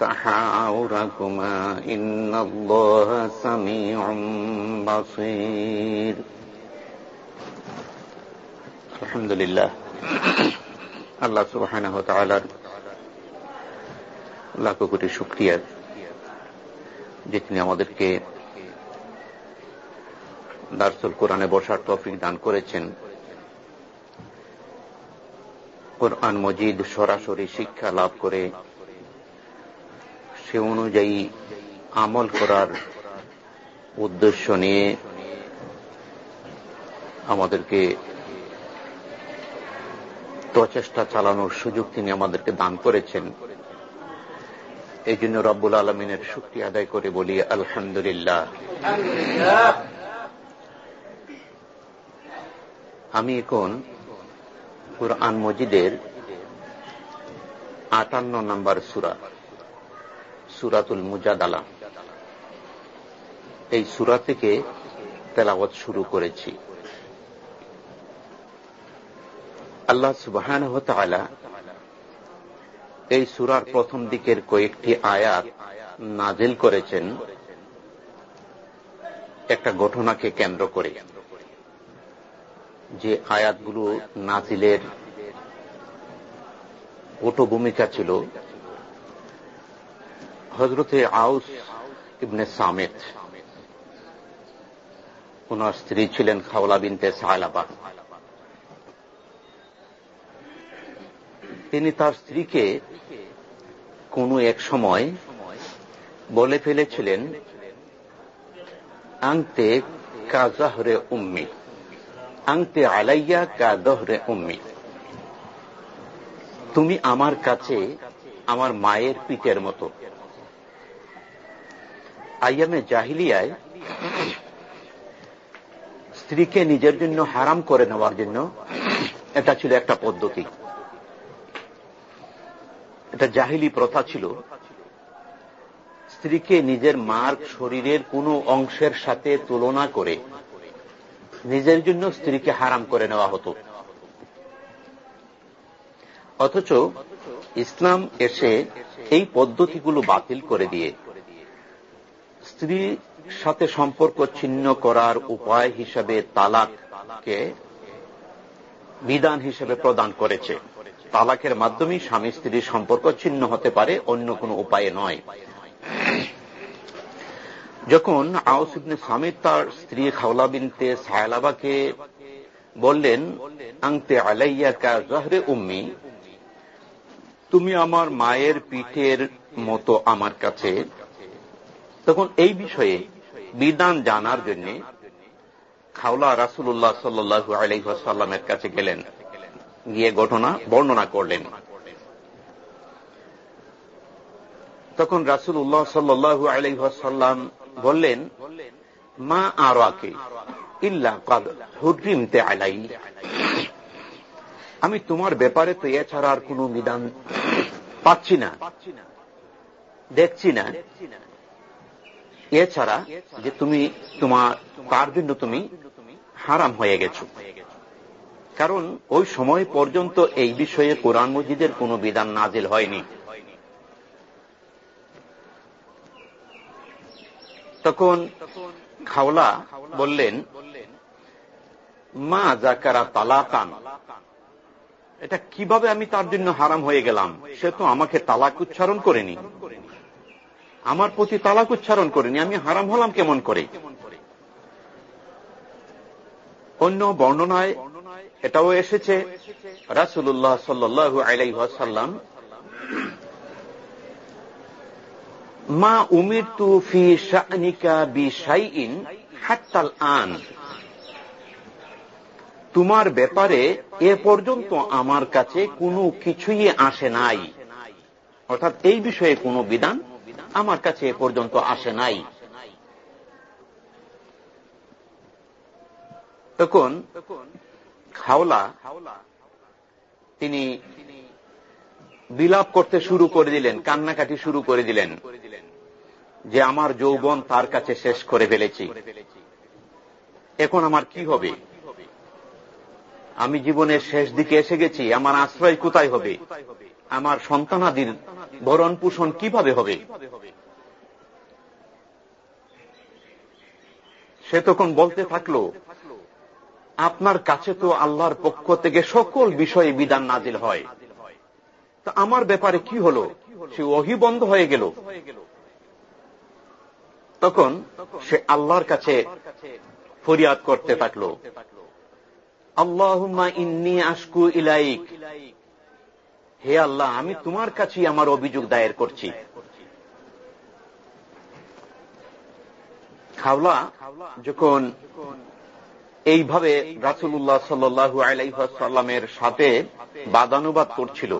تحاور تحاوركما إن الله سميع بصير الحمد لله আল্লাহ সুবহানাহু ওয়া তাআলার লাখো কোটি শুকরিয়া যে তিনি আমাদেরকে দারসুল কোরআনে বসার তৌফিক দান করেছেন কোরআন মজিদ সরাসরি শিক্ষা লাভ করে সে অনুযায়ী আমল করার উদ্দেশ্য নিয়ে আমাদেরকে প্রচেষ্টা চালানোর সুযোগ তিনি আমাদেরকে দান করেছেন। এই জন্য রব্বুল আলমিনের শুক্তি আদায় করে বলি, আলহামদুলিল্লাহ। আমি এখন কুরআন মজিদের আটান্ন নম্বর সুরা। সুরাতুল মুজাদালা। এই সুরা থেকে তেলাওয়াত শুরু করেছি। আল্লাহ সুবাহান এই সুরার প্রথম দিকের কয়েকটি আয়াত নাজিল করেছেন। একটা ঘটনাকে কেন্দ্র করে। যে আয়াতগুলো নাজিলের ওটো ভূমিকা ছিল হজরতে আউস ইবনে সামেত। ওনার স্ত্রী ছিলেন খাওলা বিনতে সায়লাবা তিনি তার স্ত্রীকে কোনো এক সময় বলে ফেলেছিলেন, আংতে কাজাহরে উম্মি, আংতে আলাইয়া কাদহরে উম্মি। তুমি আমার কাছে আমার মায়ের পিঠের মতো। আইয়ামে জাহিলিয়ায় স্ত্রীকে নিজের জন্য হারাম করে নেওয়ার জন্য এটা ছিল একটা পদ্ধতি। এটা জাহিলি প্রথা ছিল। স্ত্রীকে নিজের মার শরীরের কোনো অংশের সাথে তুলনা করে নিজের জন্য স্ত্রীকে হারাম করে নেওয়া হতো। অথচ ইসলাম এসে এই পদ্ধতিগুলো বাতিল করে দিয়ে স্ত্রীর সাথে সম্পর্ক ছিন্ন করার উপায় হিসাবে তালাককে বিধান হিসেবে প্রদান করেছে। তালাকের মাধ্যমে স্বামী স্ত্রীর সম্পর্ক ছিন্ন হতে পারে, অন্য কোনো উপায়ে নয়। যখন আউস ইবনে তার স্ত্রী খাওলা বিনতে সায়লাবাকে বললেন আংতে আলাইয়া কা জহরে উম্মি, তুমি আমার মায়ের পিঠের মতো আমার কাছে তখন এই বিষয়ে বিধান জানার জন্য খাওলা রাসুল্লাহ সাল্লু আলহাসাল্লামের কাছে গেলেন। গিয়ে ঘটনা বর্ণনা করলেন। তখন রাসুল উল্লাহ সাল্লু আলহাসাল্লাম বললেন, মা আর ইল্লা আলাই। আমি তোমার ব্যাপারে তো এছাড়া আর কোন বিধান পাচ্ছি না, দেখছি না। এছাড়া যে তুমি তোমার তার জন্য তুমি হারাম হয়ে গেছো। কারণ ওই সময় পর্যন্ত এই বিষয়ে কোরআন মজিদের কোন বিধান নাজিল হয়নি। তখন খাওলা বললেন, মা জাকারা তালাকান। এটা কীভাবে আমি তার জন্য হারাম হয়ে গেলাম? সে তো আমাকে তালাক উচ্চারণ করেনি। আমার প্রতি তালাক উচ্চারণ করেনি, আমি হারাম হলাম কেমন করে? অন্য বর্ণনায় এটাও এসেছে রাসুল্লাহ সাল্লু আলাইসাল্লাম মা উমির তু ফি শানিকা বি সাইন হাত্তাল আন। তোমার ব্যাপারে এ পর্যন্ত আমার কাছে কোনো কিছুই আসে নাই। অর্থাৎ এই বিষয়ে কোনো বিধান আমার কাছে এ পর্যন্ত আসে নাই। তখন খাওলা তিনি বিলাপ করতে শুরু করে দিলেন, কান্নাকাটি শুরু করে দিলেন, যে আমার যৌবন তার কাছে শেষ করে ফেলেছি। এখন আমার কি হবে? আমি জীবনের শেষ দিকে এসে গেছি, আমার আশ্রয় কোথায় হবে? আমার সন্তানাদির ভরণ পোষণ কীভাবে হবে? সে তখন বলতে থাকল, আপনার কাছে তো আল্লাহর পক্ষ থেকে সকল বিষয়ে বিধান নাজিল হয়। তা আমার ব্যাপারে কি হলো? সে অহি বন্ধ হয়ে গেল। তখন সে আল্লাহর কাছে ফরিয়াদ করতে থাকল, আল্লাহুম্মা ইন্নি আশকু ইলাইক। হে আল্লাহ, আমি তোমার কাছেই আমার অভিযোগ দায়ের করছি। খাওলা যখন এইভাবে রাসুল্লাহ সাল্লু আলাইসাল্লামের সাথে বাদানুবাদ করছিল।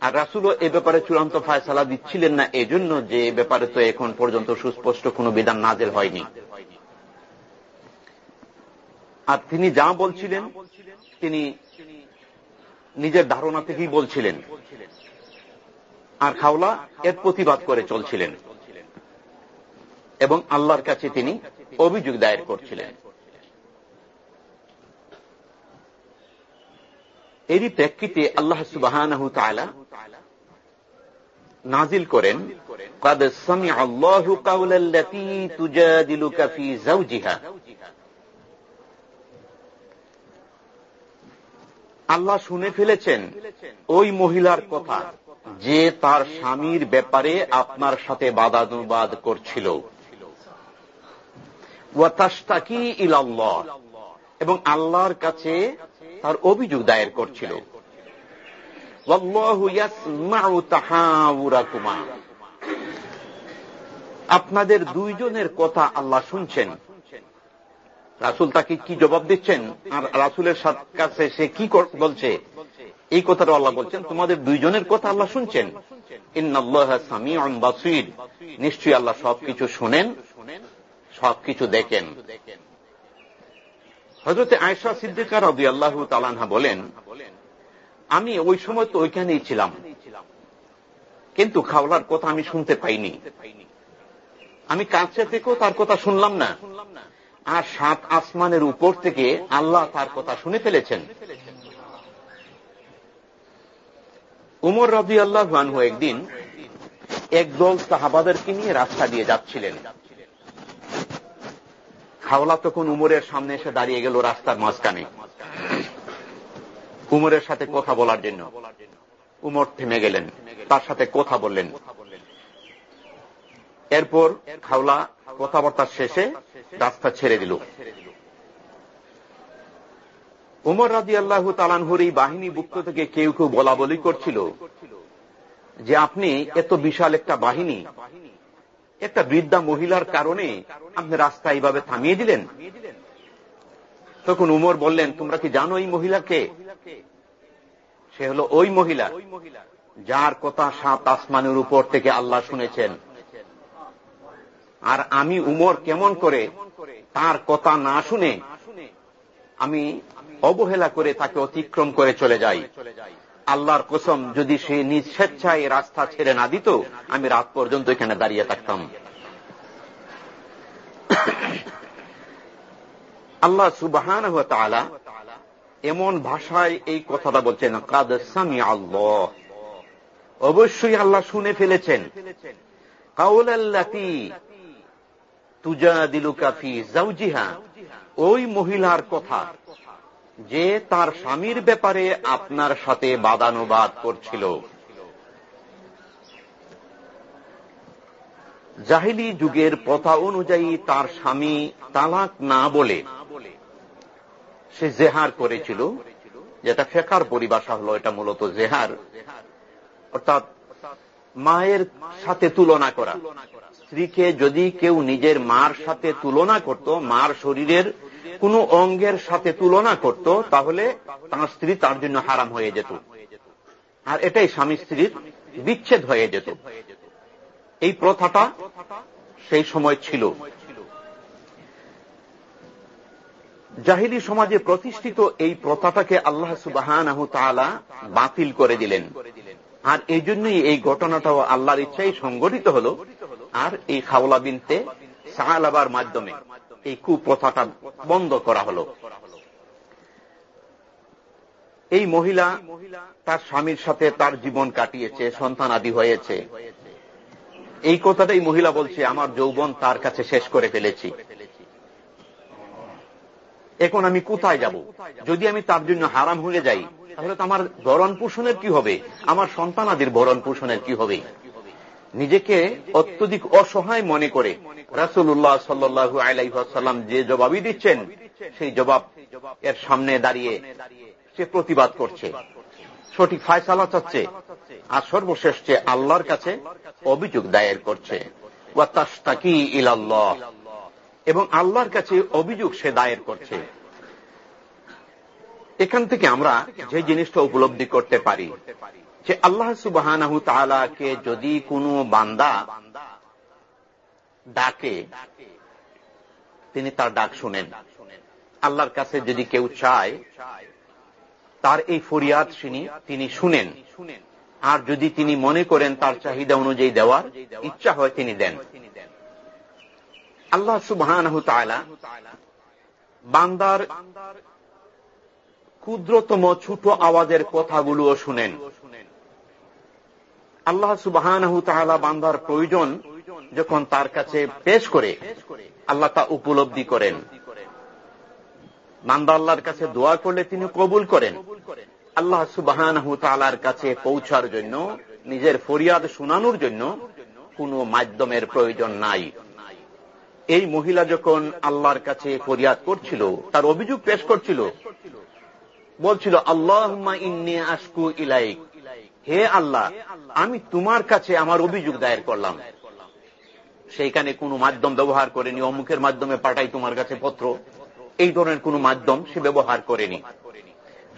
আর রাসুলও এ ব্যাপারে চূড়ান্ত ফায়সালা দিচ্ছিলেন না, এজন্য যে ব্যাপারে তো এখন পর্যন্ত সুস্পষ্ট কোন বিধান নাজেল হয়নি। আর তিনি যা বলছিলেন, তিনি নিজের ধারণা থেকেই বলছিলেন। আর খাওলা এর প্রতিবাদ করে চলছিলেন। এবং আল্লাহর কাছে তিনি অভিযোগ দায়ের করছিলেন এরই প্রেক্ষিতে আল্লাহ সুবাহ নাজিল করেন قد سمع الله قول التي تجادلك في زوجها আল্লাহ শুনে ফেলেছেন ওই মহিলার কথা যে তার স্বামীর ব্যাপারে আপনার সাথে বাদানুবাদ করছিল এবং আল্লাহর কাছে তার অভিযোগ দায়ের করছিল। আপনাদের দুইজনের কথা আল্লাহ শুনছেন। রাসুল তাকে কি জবাব দিচ্ছেন? আর রাসুলের কাছে সে কি বলছে? এই কথাটা আল্লাহ বলছেন, তোমাদের দুইজনের কথা আল্লাহ শুনছেন? নিশ্চয়ই আল্লাহ সবকিছু শুনেন। সবকিছু দেখেন। হজরতে আয়সা সিদ্দিকার রবি আল্লাহ তালানহা বলেন, আমি ওই সময় তো ওইখানেই ছিলাম। কিন্তু খাওলার কথা আমি শুনতে পাইনি। আমি কাছে থেকেও তার কথা শুনলাম না। আর সাত আসমানের উপর থেকে আল্লাহ তার কথা শুনে ফেলেছেন। উমর রবি আল্লাহ একদিন একদল সাহাবাদেরকে নিয়ে রাস্তা দিয়ে যাচ্ছিলেন। খাওলা তখন উমরের সামনে এসে দাঁড়িয়ে গেল রাস্তার মাঝখানে। উমরের সাথে কথা বলার জন্য। উমর থেমে গেলেন, তার সাথে কথা বললেন। এরপর খাওলা কথাবার্তার শেষে রাস্তা ছেড়ে দিল। উমর রাজি আল্লাহ তালানহুর এই বাহিনী বুক্ত থেকে কেউ কেউ বলা বলি করছিল যে, আপনি এত বিশাল একটা বাহিনী একটা বৃদ্ধা মহিলার কারণে আপনি রাস্তা এইভাবে থামিয়ে দিলেন। তখন উমর বললেন, তোমরা কি জানো এই মহিলাকে? সে হলো ওই মহিলা, যার কথা সাত আসমানের উপর থেকে আল্লাহ শুনেছেন। আর আমি উমর কেমন করে তার কথা না শুনে আমি অবহেলা করে তাকে অতিক্রম করে চলে যাই। আল্লাহর কসম, যদি সে নিজ স্বেচ্ছায় রাস্তা ছেড়ে না দিত, আমি রাত পর্যন্ত এখানে দাঁড়িয়ে থাকতাম। আল্লাহ সুবাহান এমন ভাষায় এই কথাটা বলছেন, কাদ আল্লাহ। অবশ্যই আল্লাহ শুনে ফেলেছেন। কাউলাল্লাতি তুজা দিলু কাফি জাউজিহা ওই মহিলার কথা। যে তার স্বামীর ব্যাপারে আপনার সাথে বাদানুবাদ করছিল। জাহিলি যুগের প্রথা অনুযায়ী তার স্বামী তালাক না বলে সে জেহার করেছিল, যেটা ফেকার পরিভাষা হলো, এটা মূলত জেহার। অর্থাৎ মায়ের সাথে তুলনা করা। স্ত্রীকে যদি কেউ নিজের মার সাথে তুলনা করত, মার শরীরের কোন অঙ্গের সাথে তুলনা করত, তাহলে তার স্ত্রী তার জন্য হারাম হয়ে যেত। আর এটাই স্বামী স্ত্রীর বিচ্ছেদ হয়ে যেত। এই প্রথাটা সেই সময় ছিল। জাহিলি সমাজে প্রতিষ্ঠিত এই প্রথাটাকে আল্লাহ সুবাহান বাতিল করে দিলেন। আর এই জন্যই এই ঘটনাটাও আল্লাহর ইচ্ছাই সংগঠিত হল, আর এই খাওলা বিনতে সাহালাবার মাধ্যমে। এই কুপ্রথাটা বন্ধ করা হল। এই মহিলা তার স্বামীর সাথে তার জীবন কাটিয়েছে, সন্তান আদি হয়েছে। এই কথাটাই মহিলা বলছে, আমার যৌবন তার কাছে শেষ করে ফেলেছি। এখন আমি কোথায় যাব? যদি আমি তার জন্য হারাম হয়ে যাই, তাহলে তো আমার ভরণ পোষণের কি হবে? আমার সন্তানাদির ভরণ পোষণের কি হবে? নিজেকে অত্যধিক অসহায় মনে করে রাসুল্লাহ সাল্লু আলাইসাল্লাম যে জবাবই দিচ্ছেন, সেই জবাব এর সামনে দাঁড়িয়ে সে প্রতিবাদ করছে। সঠিক ফায়সালা চাচ্ছে আর সর্বশেষ যে আল্লাহর কাছে অভিযোগ দায়ের করছে। এবং আল্লাহর কাছে অভিযোগ সে দায়ের করছে। এখান থেকে আমরা যে জিনিসটা উপলব্ধি করতে পারি যে আল্লাহ সুবাহ কে যদি কোনো বান্দা ডাকে, তিনি তার ডাক শুনেন। আল্লাহর কাছে যদি কেউ চায়, তার এই ফরিয়াদ শুনি তিনি শুনেন। আর যদি তিনি মনে করেন তার চাহিদা অনুযায়ী দেওয়ার ইচ্ছা হয়, তিনি দেন। আল্লাহ সুবাহ বান্দার ক্ষুদ্রতম ছোট আওয়াজের কথাগুলোও শুনেন। আল্লাহ সুবাহ বান্দার প্রয়োজন যখন তার কাছে পেশ করে, আল্লাহ তা উপলব্ধি করেন। বান্দা আল্লাহর কাছে দোয়া করলে তিনি কবুল করেন। আল্লাহ সুবাহ কাছে পৌঁছার জন্য, নিজের ফরিয়াদ শোনানোর জন্য কোন মাধ্যমের প্রয়োজন নাই। এই মহিলা যখন আল্লাহর কাছে ফরিয়াদ করছিল, তার অভিযোগ পেশ করছিল, বলছিল আল্লাহ ইন্নি আসকু ইলাইক। হে আল্লাহ, আমি তোমার কাছে আমার অভিযোগ দায়ের করলাম। সেইখানে কোনো মাধ্যম ব্যবহার করেনি অমুখের মাধ্যমে পাঠাই তোমার কাছে পত্র। এই ধরনের কোন মাধ্যম সে ব্যবহার করেনি।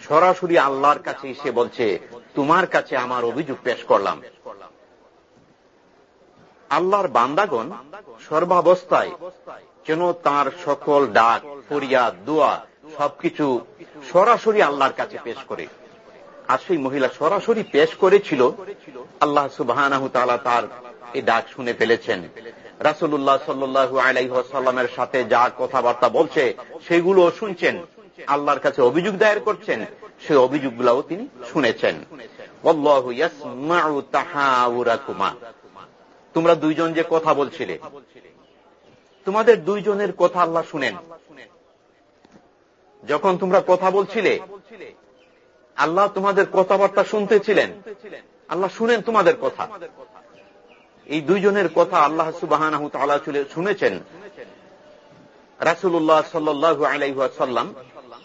সরাসরি আল্লাহর কাছে সে বলছে, তোমার কাছে আমার অভিযোগ পেশ করলাম। আল্লাহর বান্দাগণ সর্বাবস্থায় যেন তার সকল ডাক, ফরিয়াদ, দোয়া সবকিছু সরাসরি আল্লাহর কাছে পেশ করে। আর সেই মহিলা সরাসরি পেশ করেছিল, আল্লাহ সুবাহ তার এই ডাক শুনে ফেলেছেন। রাসুল্লাহ সাল্লু আলাইসাল্লামের সাথে যা কথাবার্তা বলছে সেগুলো শুনছেন। আল্লাহর কাছে অভিযোগ দায়ের করছেন সেই অভিযোগগুলাও তিনি শুনেছেন। তোমরা দুইজন যে কথা বলছিলে, তোমাদের দুইজনের কথা আল্লাহ শুনেন। যখন তোমরা কথা বলছিলে আল্লাহ তোমাদের কথাবার্তা শুনতেছিলেন। আল্লাহ শুনেন তোমাদের কথা। এই দুইজনের কথা আল্লাহ সুবাহ শুনেছেন। রাসুল্লাহ সাল্লু আলাইসাল্লাম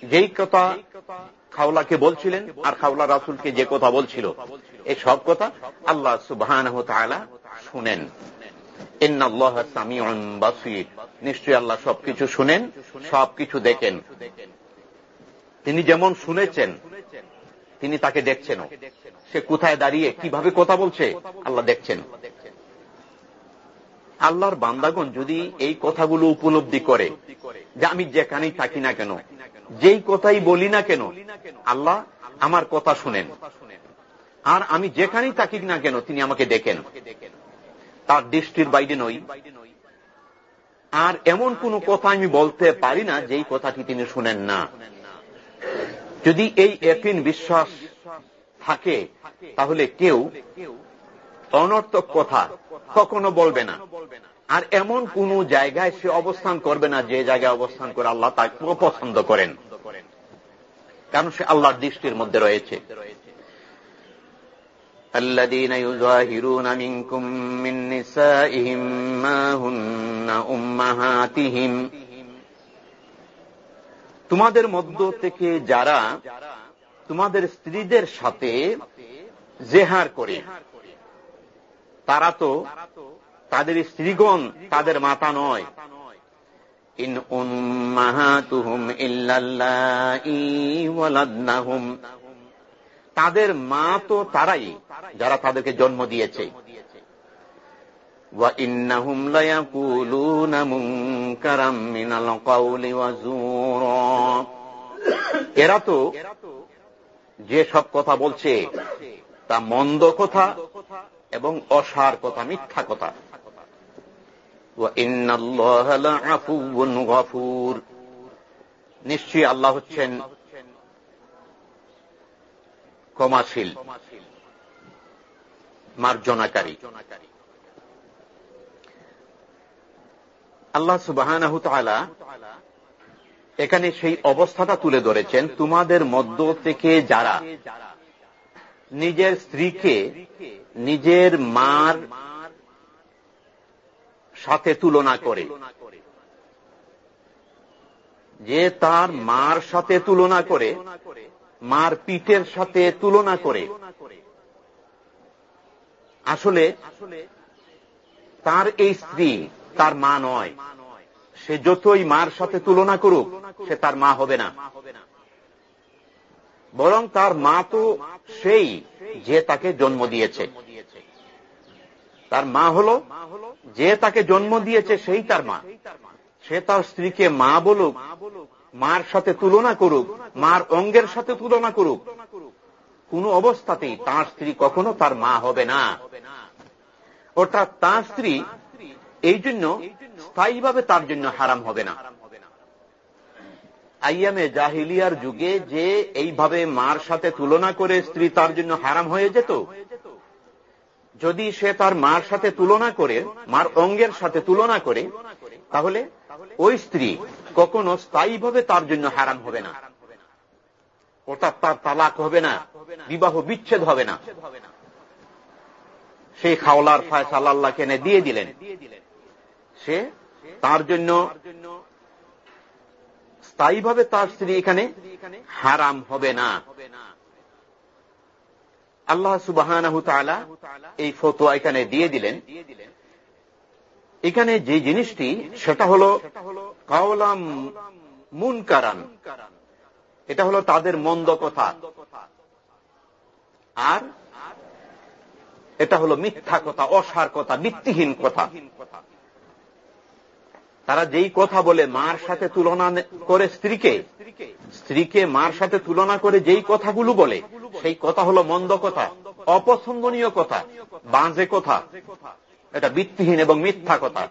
যেই কথা খাওলাকে বলছিলেন আর খাওলা রাসুলকে যে কথা বলছিল এই সব কথা আল্লাহ সুবাহ শুনেন। নিশ্চয়ই আল্লাহ সবকিছু শুনেন, সবকিছু দেখেন। তিনি যেমন শুনেছেন তিনি তাকে দেখছেন সে কোথায় দাঁড়িয়ে, কীভাবে কথা বলছে, আল্লাহ দেখছেন। আল্লাহর বান্দাগণ যদি এই কথাগুলো উপলব্ধি করে যে আমি যেখানেই থাকি না কেন, যেই কথাই বলি না কেন, আল্লাহ আমার কথা শুনেন। আর আমি যেখানেই থাকি না কেন, তিনি আমাকে দেখেন। তার দৃষ্টির বাইরে নই। আর এমন কোন কথা আমি বলতে পারি না যেই কথাটি তিনি শুনেন না। যদি এই একিন বিশ্বাস থাকে তাহলে কেউ অনর্থক কথা কখনো বলবে না আর এমন কোন জায়গায় সে অবস্থান করবে না যে জায়গায় অবস্থান করে আল্লাহ তাকে পছন্দ করেন কারণ সে আল্লাহর দৃষ্টির মধ্যে রয়েছে الذين يظاهرون منكم من نسائهم ما هن أمهاتهم তোমাদের মধ্য থেকে যারা তোমাদের স্ত্রীদের সাথে জেহার করে, তারা তো তাদের স্ত্রীগণ তাদের মাতা নয়। ইন উম্মাহাতুহুম ইল্লাল্লাহুম তাদের মা তো তারাই যারা তাদেরকে জন্ম দিয়েছে। وإنهم ليقولون منكرا من القول وزورا এরা তো যে সব কথা বলছে তা মন্দ কথা এবং অসার কথা মিথ্যা কথা নিশ্চয়ই আল্লাহ হচ্ছেন ক্ষমাশীল মার্জনাকারী আল্লাহ সুবাহ এখানে সেই অবস্থাটা তুলে ধরেছেন তোমাদের মধ্য থেকে যারা নিজের স্ত্রীকে নিজের মার সাথে তুলনা করে, যে তার মার সাথে তুলনা করে, মার পিঠের সাথে তুলনা করে, আসলে তার এই স্ত্রী তার মা নয়। সে যতই মার সাথে তুলনা করুক, সে তার মা হবে না। বরং তার মা তো সেই যে তাকে জন্ম দিয়েছে। তার মা হল যে তাকে জন্ম দিয়েছে, সেই তার মা। সে তার স্ত্রীকে মা বলুক, মার সাথে তুলনা করুক, মার অঙ্গের সাথে তুলনা করুক, কোন অবস্থাতেই তার স্ত্রী কখনো তার মা হবে না। অর্থাৎ তার স্ত্রী এই জন্য স্থায়ীভাবে তার জন্য হারাম হবে না। আইয়ামে জাহিলিয়ার যুগে যে এইভাবে মার সাথে তুলনা করে স্ত্রী তার জন্য হারাম হয়ে যেত, যদি সে তার মার সাথে তুলনা করে, মার অঙ্গের সাথে তুলনা করে, তাহলে ওই স্ত্রী কখনো স্থায়ীভাবে তার জন্য হারাম হবে না। অর্থাৎ তার তালাক হবে না, বিবাহ বিচ্ছেদ হবে না। সেই খাওলার ফায়সাল আল্লাহকে এনে দিয়ে দিলেন। সে তার জন্য স্থায়ীভাবে তার স্ত্রী এখানে হারাম হবে না। আল্লাহ সুবাহ এই ফতোয়া এখানে দিয়ে দিলেন। এখানে যে জিনিসটি, সেটা হল কাওলাম মুনকারান। এটা হলো তাদের মন্দ কথা। আর এটা হলো মিথ্যা কথা, অসার কথা, ভিত্তিহীন কথা। তারা যেই কথা বলে, মার সাথে তুলনা করে স্ত্রীকে স্ত্রীকে মার সাথে তুলনা করে যেই কথাগুলো বলে, সেই কথা হলো মন্দ কথা, অপছন্দনীয় কথা বাঁধে কথা। এটা ভিত্তিহীন এবং মিথ্যা কথা।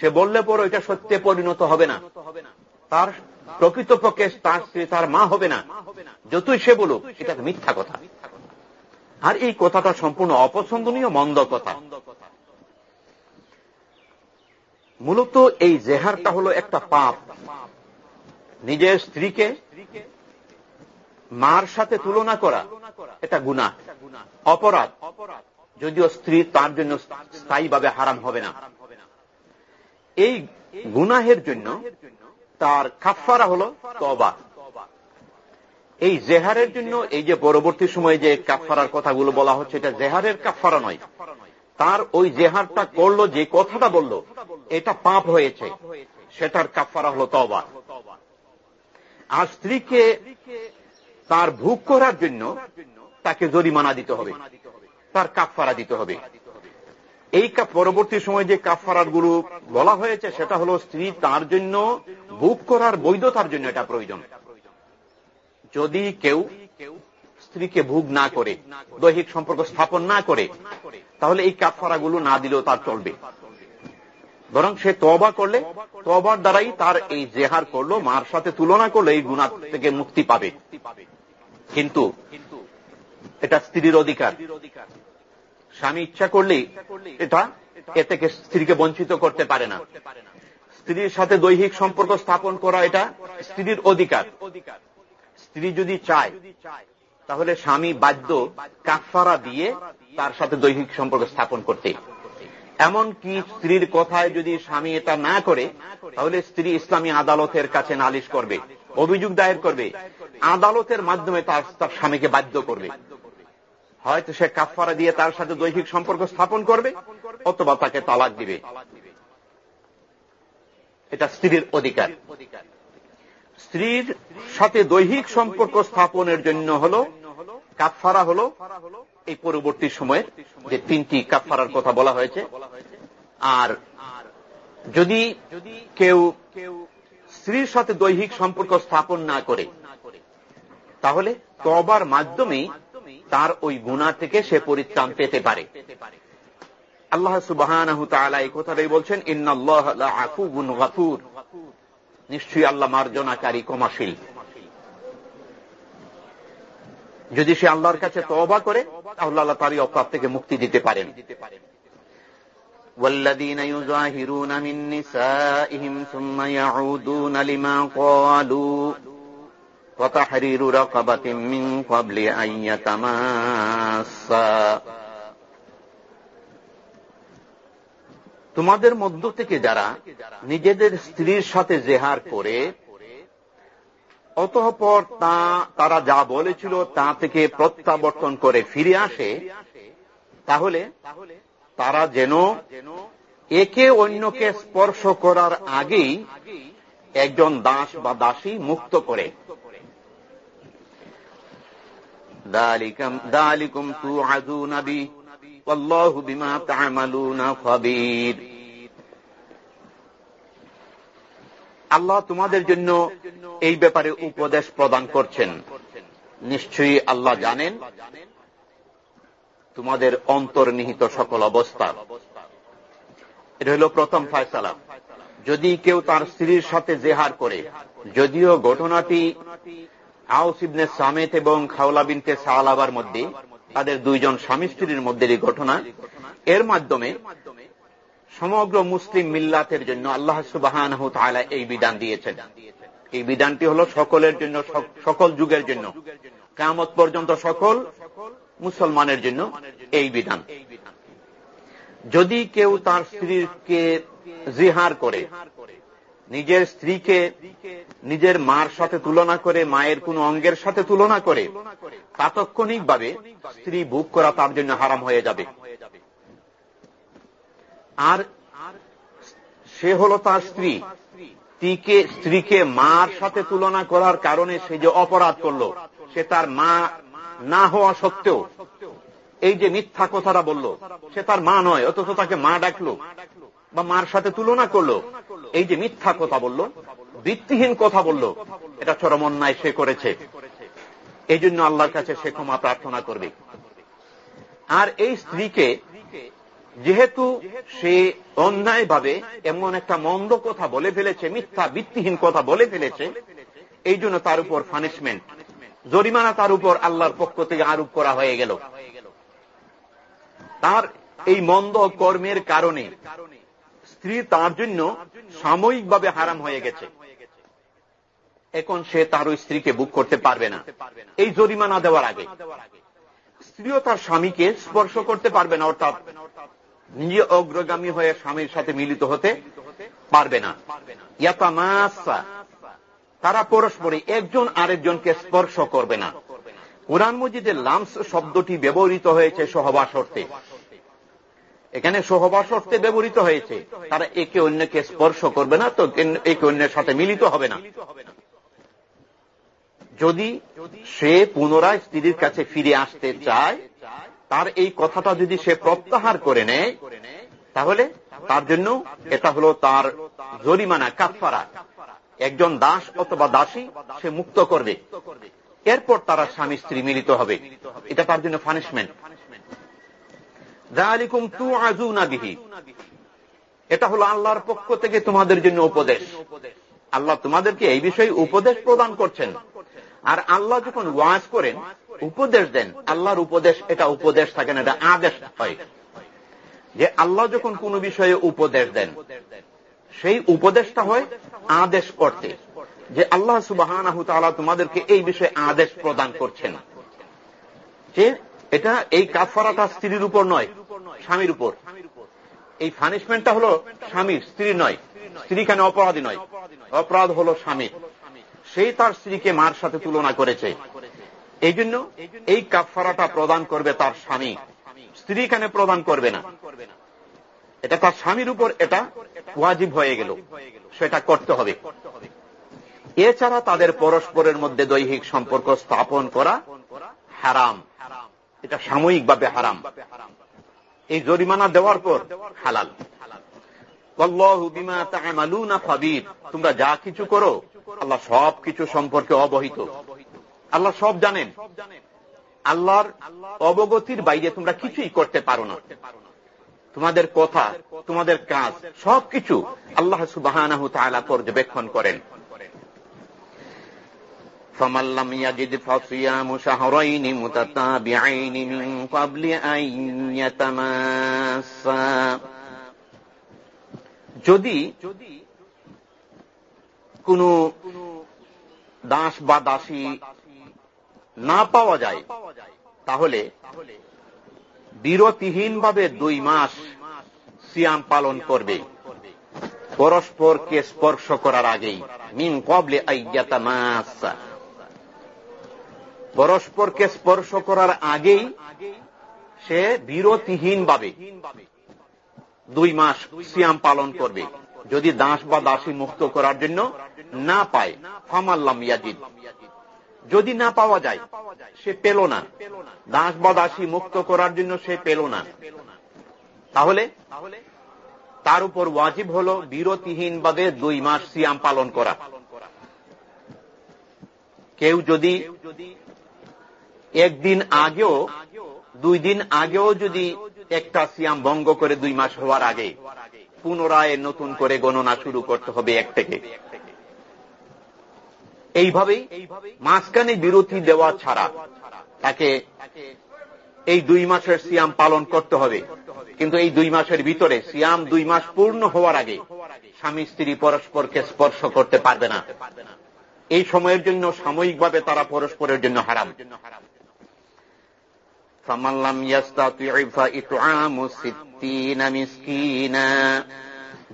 সে বললে পর এটা সত্যে পরিণত হবে না। তার প্রকৃত পক্ষে তার স্ত্রী তার মা হবে না। যতই সে বলুক, এটা মিথ্যা কথা। আর এই কথাটা সম্পূর্ণ অপছন্দনীয় মন্দ কথা। মূলত এই জেহারটা হলো একটা পাপ। নিজের স্ত্রীকে মার সাথে তুলনা করা, এটা গুণা অপরাধ। যদিও স্ত্রী তার জন্য স্থায়ীভাবে হারাম হবে না। এই গুনাহের জন্য তার কাফারা হল তবা এই জেহারের জন্য এই যে পরবর্তী সময়ে যে কাফারার কথাগুলো বলা হচ্ছে, এটা জেহারের কাফারা নয়। তার ওই জেহারটা করল, যে কথাটা বলল এটা পাপ হয়েছে। সেটার কাফারা হলো তবা আর স্ত্রীকে তার ভোগ করার জন্য তাকে জরিমানা দিতে হবে। তার কাফারা দিতে হবে। এই পরবর্তী সময় যে কাফারার গুরু বলা হয়েছে, সেটা হলো স্ত্রী তার জন্য ভোগ করার বৈধতার জন্য এটা প্রয়োজন। যদি কেউ স্ত্রীকে ভোগ না করে, দৈহিক সম্পর্ক স্থাপন না করে, তাহলে এই কাফারাগুলো না দিলেও তার চলবে। বরং সে তবা করলে তবার দ্বারাই তার এই জেহার করল, মার সাথে তুলনা করলে এই গুণা থেকে মুক্তি পাবে। কিন্তু এটা স্ত্রীর অধিকার। স্বামী ইচ্ছা করলেই এটা এ থেকে স্ত্রীকে বঞ্চিত করতে পারে না। স্ত্রীর সাথে দৈহিক সম্পর্ক স্থাপন করা এটা স্ত্রীর অধিকার। স্ত্রী যদি চায়, তাহলে স্বামী বাধ্য কাফারা দিয়ে তার সাথে দৈহিক সম্পর্ক স্থাপন করতে এমনকি স্ত্রীর কথায় যদি স্বামী এটা না করে, তাহলে স্ত্রী ইসলামী আদালতের কাছে নালিশ করবে, অভিযোগ দায়ের করবে, আদালতের মাধ্যমে তার তার স্বামীকে বাধ্য করবে। হয়তো সে কাফারা দিয়ে তার সাথে দৈহিক সম্পর্ক স্থাপন করবে, অথবা তাকে তালাক দিবে। এটা স্ত্রীর অধিকার। স্ত্রীর সাথে দৈহিক সম্পর্ক স্থাপনের জন্য হল কাফারা হল এই পরবর্তী সময়ের যে তিনটি কাফারার কথা বলা হয়েছে। আর যদি কেউ স্ত্রীর সাথে দৈহিক সম্পর্ক স্থাপন না করে, তাহলে তবার মাধ্যমেই তার ওই গুণা থেকে সে পরিত্রাণ পেতে পারে। আল্লাহ সুবাহ এই কথাটাই বলছেন ইন্নআফুর নিশ্চয়ই আল্লাহ মার্জনাকারী কমাশীল যদি সে আল্লাহর কাছে তবা করে তাহলে আল্লাহ তারই অপরাধ থেকে মুক্তি দিতে পারেন والذين يظاهرون من نسائهم ثم يعودون لما قالوا وتحرير رقبة من قبل أن يتماسا তোমাদের মধ্য থেকে যারা নিজেদের স্ত্রীর সাথে জেহার করে অতঃপর তা, তারা যা বলেছিল তা থেকে প্রত্যাবর্তন করে ফিরে আসে, তাহলে তারা যেন একে অন্যকে স্পর্শ করার আগেই একজন দাস বা দাসী মুক্ত করে। দালিকুম তু আজু নবী বিমা তামালুনা খবির। আল্লাহ তোমাদের জন্য এই ব্যাপারে উপদেশ প্রদান করছেন। নিশ্চয়ই আল্লাহ জানেন তোমাদের অন্তর্নিহিত সকল অবস্থা। এটা হল প্রথম ফায়সালা। যদি কেউ তার স্ত্রীর সাথে জেহার করে, যদিও ঘটনাটি আউস ইবনে সামেত এবং খাওলা বিনতে সালাবার মধ্যে, তাদের দুইজন স্বামী স্ত্রীর মধ্যে এই ঘটনা, এর মাধ্যমে সমগ্র মুসলিম মিল্লাতের জন্য আল্লাহ সুবাহ এই বিধান দিয়েছেন। এই বিধানটি হল সকলের জন্য সকল যুগের জন্য। কামত পর্যন্ত সকল মুসলমানের জন্য এই বিধান। যদি কেউ তার স্ত্রীকে জিহার করে, নিজের স্ত্রীকে নিজের মার সাথে তুলনা করে, মায়ের কোন অঙ্গের সাথে তুলনা করে, তাৎক্ষণিকভাবে স্ত্রী ভোগ করা তার জন্য হারাম হয়ে যাবে। আর সে হল তার স্ত্রী। স্ত্রীকে স্ত্রীকে মার সাথে তুলনা করার কারণে সে যে অপরাধ করল, সে তার মা না হওয়া সত্ত্বেও এই যে মিথ্যা কথাটা বলল, সে তার মা নয়, অথচ তাকে মা ডাকলো বা মার সাথে তুলনা করল। এই যে মিথ্যা কথা বলল, ভিত্তিহীন কথা বলল, এটা চরম অন্যায় সে করেছে। এই জন্য আল্লাহর কাছে সে ক্ষমা প্রার্থনা করবে। আর এই স্ত্রীকে যেহেতু সে অন্যায়ভাবে এমন একটা মন্দ কথা বলে ফেলেছে, মিথ্যা, ভিত্তিহীন কথা বলে ফেলেছে, এই জন্য তার উপর পানিশমেন্ট জরিমানা তার উপর আল্লাহর পক্ষ থেকে আরোপ করা হয়ে গেল। তার এই মন্দ কর্মের কারণে স্ত্রী তার জন্য সাময়িকভাবে হারাম হয়ে গেছে। এখন সে তার ওই স্ত্রীকে বুক করতে পারবে না। এই জরিমানা দেওয়ার আগে। স্ত্রীও তার স্বামীকে স্পর্শ করতে পারবে না, অর্থাৎ নিজে অগ্রগামী হয়ে স্বামীর সাথে মিলিত হতে পারবে না। ইয়াতামাসা। তারা পরস্পরে একজন আরেকজনকে স্পর্শ করবে না। কোরআন মজিদের লামস শব্দটি ব্যবহৃত হয়েছে সহবাস অর্থে। এখানে সহবাস অর্থে ব্যবহৃত হয়েছে। তারা একে অন্যকে স্পর্শ করবে না, তো একে অন্যের সাথে মিলিত হবে না। যদি সে পুনরায় স্ত্রীর কাছে ফিরে আসতে চায় তার এই কথাটা যদি সে প্রত্যাহার করে নেয়, তাহলে তার জন্য এটা হলো তার জরিমানা কাফারা একজন দাস অথবা দাসী সে মুক্ত করবে। এরপর তারা স্বামী স্ত্রী মিলিত হবে। এটা তার জন্য পানিশমেন্ট এটা হলো আল্লাহর পক্ষ থেকে তোমাদের জন্য উপদেশ। আল্লাহ তোমাদেরকে এই বিষয়ে উপদেশ প্রদান করছেন। আর আল্লাহ যখন ওয়াজ করেন, উপদেশ দেন, আল্লাহর উপদেশ, এটা উপদেশ থাকে না, এটা আদেশ হয়। যে আল্লাহ যখন কোন বিষয়ে উপদেশ দেন, সেই উপদেশটা হয় আদেশ করতে। যে আল্লাহ সুবাহ তোমাদেরকে এই বিষয়ে আদেশ প্রদান করছেন। যে এটা এই কাফারাটা স্ত্রীর উপর নয়, স্বামীর উপর। এই পানিশমেন্টটা হলো স্বামীর স্ত্রী নয়। স্ত্রী কেন অপরাধী নয়? অপরাধ হলো স্বামীর। সেই তার স্ত্রীকে মার সাথে তুলনা করেছে। এই জন্য এই কাফারাটা প্রদান করবে তার স্বামী। স্ত্রী কেন প্রদান করবে না। এটা তার স্বামীর উপর এটা ওয়াজিব হয়ে গেল। সেটা করতে হবে। এছাড়া তাদের পরস্পরের মধ্যে দৈহিক সম্পর্ক স্থাপন করা হারাম। এটা সাময়িকভাবে হারাম। এই জরিমানা দেওয়ার পর হালাল। তোমরা যা কিছু করো আল্লাহ সব কিছু সম্পর্কে অবহিত আল্লাহ সব জানেন আল্লাহর অবগতির বাইরে তোমরা কিছুই করতে পারো না তোমাদের কথা তোমাদের কাজ সবকিছু আল্লাহ সুবাহ পর্যবেক্ষণ করেন فمن لم يجد فصيام شهرين متتابعين من قبل أن يتماسا যদি কোন দাস বা দাসী না পাওয়া যায়, তাহলে বিরতিহীনভাবে দুই মাস সিয়াম পালন করবে। পরস্পরকে স্পর্শ করার আগেই, মিন কবলে আইয়াতা মাসা পরস্পরকে স্পর্শ করার আগেই সে বিরতিহীন ভাবে দুই মাস সিয়াম পালন করবে। যদি দাস বা দাসী মুক্ত করার জন্য না পায় ফামাল্লাম ইয়াজিদ। যদি না পাওয়া যায়, সে পেল না। দাস বা দাসী মুক্ত করার জন্য সে পেল না। তাহলে তার উপর ওয়াজিব হল বিরতিহীন বাদে দুই মাস সিয়াম পালন করা। কেউ যদি একদিন আগেও, দুই দিন আগেও যদি একটা সিয়াম ভঙ্গ করে দুই মাস হওয়ার আগে পুনরায় নতুন করে গণনা শুরু করতে হবে এক থেকে। এইভাবেই মাঝখানে বিরতি দেওয়া ছাড়া তাকে এই দুই মাসের সিয়াম পালন করতে হবে। কিন্তু এই দুই মাসের ভিতরে সিয়াম দুই মাস পূর্ণ হওয়ার আগে স্বামী স্ত্রী পরস্পরকে স্পর্শ করতে পারবে না। এই সময়ের জন্য সাময়িকভাবে তারা পরস্পরের জন্য হারাম।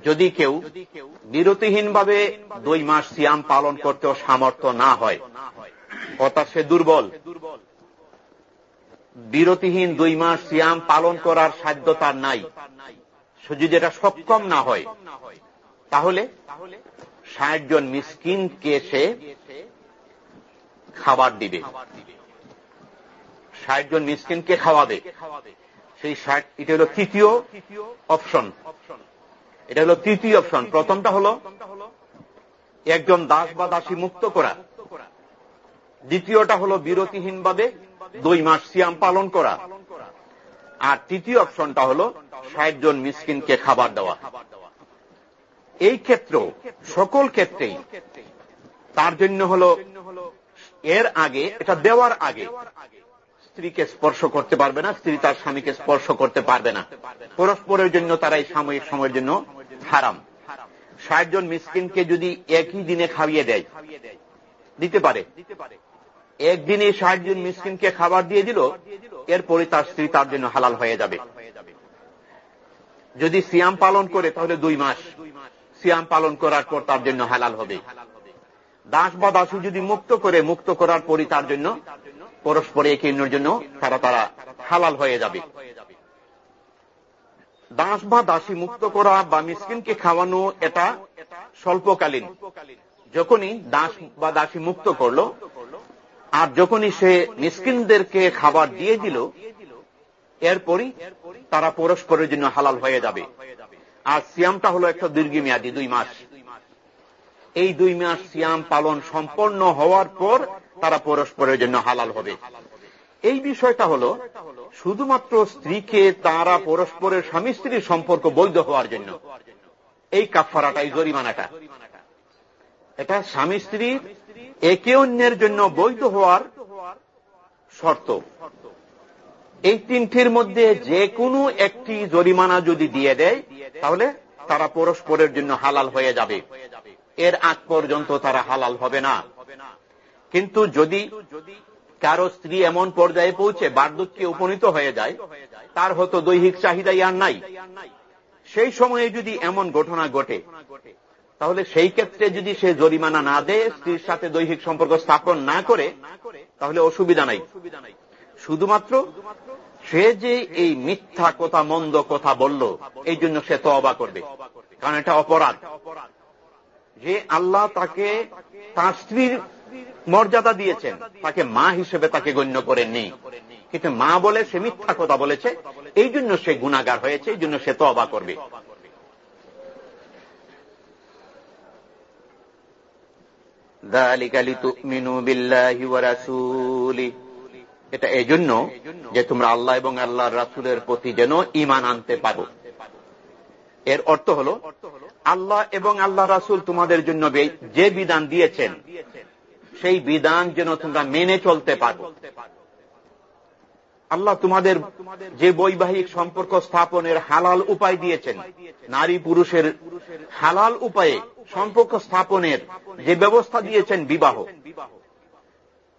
যদি কেউ বিরতিহীনভাবে দুই মাস সিয়াম পালন করতেও সামর্থ্য না হয়, অর্থাৎ সে দুর্বল, বিরতিহীন দুই মাস সিয়াম পালন করার সাধ্য তার নাই যদি যেটা সক্ষম না হয়, তাহলে ষাট জন মিসকিনকে সে খাবার দিবে। ষাট জন মিসকিনকে খাওয়াবে সেই ষাট, এটা হল তৃতীয় অপশন এটা হল তৃতীয় অপশন প্রথমটা হল একজন দাস বা দাসী মুক্ত করা। দ্বিতীয়টা হল বিরতিহীনভাবে দুই মাস সিয়াম পালন করা। আর তৃতীয় অপশনটা হল ষাট জন মিসকিনকে খাবার দেওয়া। এই ক্ষেত্র সকল ক্ষেত্রেই তার জন্য হল এর আগে, এটা দেওয়ার আগে স্ত্রীকে স্পর্শ করতে পারবে না, স্ত্রী তার স্বামীকে স্পর্শ করতে পারবে না। পরস্পরের জন্য তারা এই সাময়িক সময়ের জন্য হারাম। ষাট জন মিসকিনকে যদি একই দিনে খাইয়ে দেয়, দিতে পারে। একদিনে ষাট জন মিসকিনকে খাবার দিয়ে দিল এরপরে তার স্ত্রী তার জন্য হালাল হয়ে যাবে। যদি সিয়াম পালন করে, তাহলে দুই মাস। সিয়াম পালন করার পর তার জন্য হালাল হবে। দাস বা দাসী যদি মুক্ত করে, মুক্ত করার পরই তার জন্য পরস্পরে একে জন্য তারা তারা হালাল হয়ে যাবে। দাস বা দাসী মুক্ত করা বা মিসকিনকে খাওয়ানো এটা স্বল্পকালীন। যখনই দাস বা দাসী মুক্ত করল, আর যখনই সে মিসকিনদেরকে খাবার দিয়ে দিল, এরপরই তারা পরস্পরের জন্য হালাল হয়ে যাবে। আর সিয়ামটা হলো একটা দীর্ঘমেয়াদী, দুই মাস। এই দুই মাস সিয়াম পালন সম্পন্ন হওয়ার পর তারা পরস্পরের জন্য হালাল হবে। এই বিষয়টা হল, শুধুমাত্র স্ত্রীকে তারা পরস্পরের স্বামী স্ত্রীর সম্পর্ক বৈধ হওয়ার জন্য। এই কাফারাটা এই জরিমানাটা। এটা স্বামী স্ত্রীর একে অন্যের জন্য বৈধ হওয়ার শর্ত। এই তিনটির মধ্যে যে কোনো একটি জরিমানা যদি দিয়ে দেয়, তাহলে তারা পরস্পরের জন্য হালাল হয়ে যাবে। এর আগ পর্যন্ত তারা হালাল হবে না। কিন্তু যদি কারও স্ত্রী এমন পর্যায়ে পৌঁছে বার্ধক্যে উপনীত হয়ে যায়, তার হতো দৈহিক চাহিদাই আর নাই। সেই সময়ে যদি এমন ঘটনা ঘটে, তাহলে সেই ক্ষেত্রে যদি সে জরিমানা না দেয়, স্ত্রীর সাথে দৈহিক সম্পর্ক স্থাপন না করে, তাহলে অসুবিধা নাই। শুধুমাত্র সে যে এই মিথ্যা কথা, মন্দ কথা বলল, এই জন্য সে তো অবা করবে। কারণ এটা অপরাধ। যে আল্লাহ তাকে তার স্ত্রীর মর্যাদা দিয়েছেন। তাকে মা হিসেবে তাকে গণ্য করেননি। কিন্তু মা বলে সে মিথ্যা কথা বলেছে। এই জন্য সে গুণাগার হয়েছে এই জন্য সে তো অবা করবে এটা এই জন্য যে তোমরা আল্লাহ এবং আল্লাহর রাসুলের প্রতি যেন ইমান আনতে পারো। এর অর্থ হল আল্লাহ এবং আল্লাহ রাসুল তোমাদের জন্য যে বিধান দিয়েছেন সেই বিধান যেন তোমরা মেনে চলতে পারো। আল্লাহ তোমাদের যে বৈবাহিক সম্পর্ক স্থাপনের হালাল উপায় দিয়েছেন, নারী পুরুষের হালাল উপায়ে সম্পর্ক স্থাপনের যে ব্যবস্থা দিয়েছেন বিবাহ।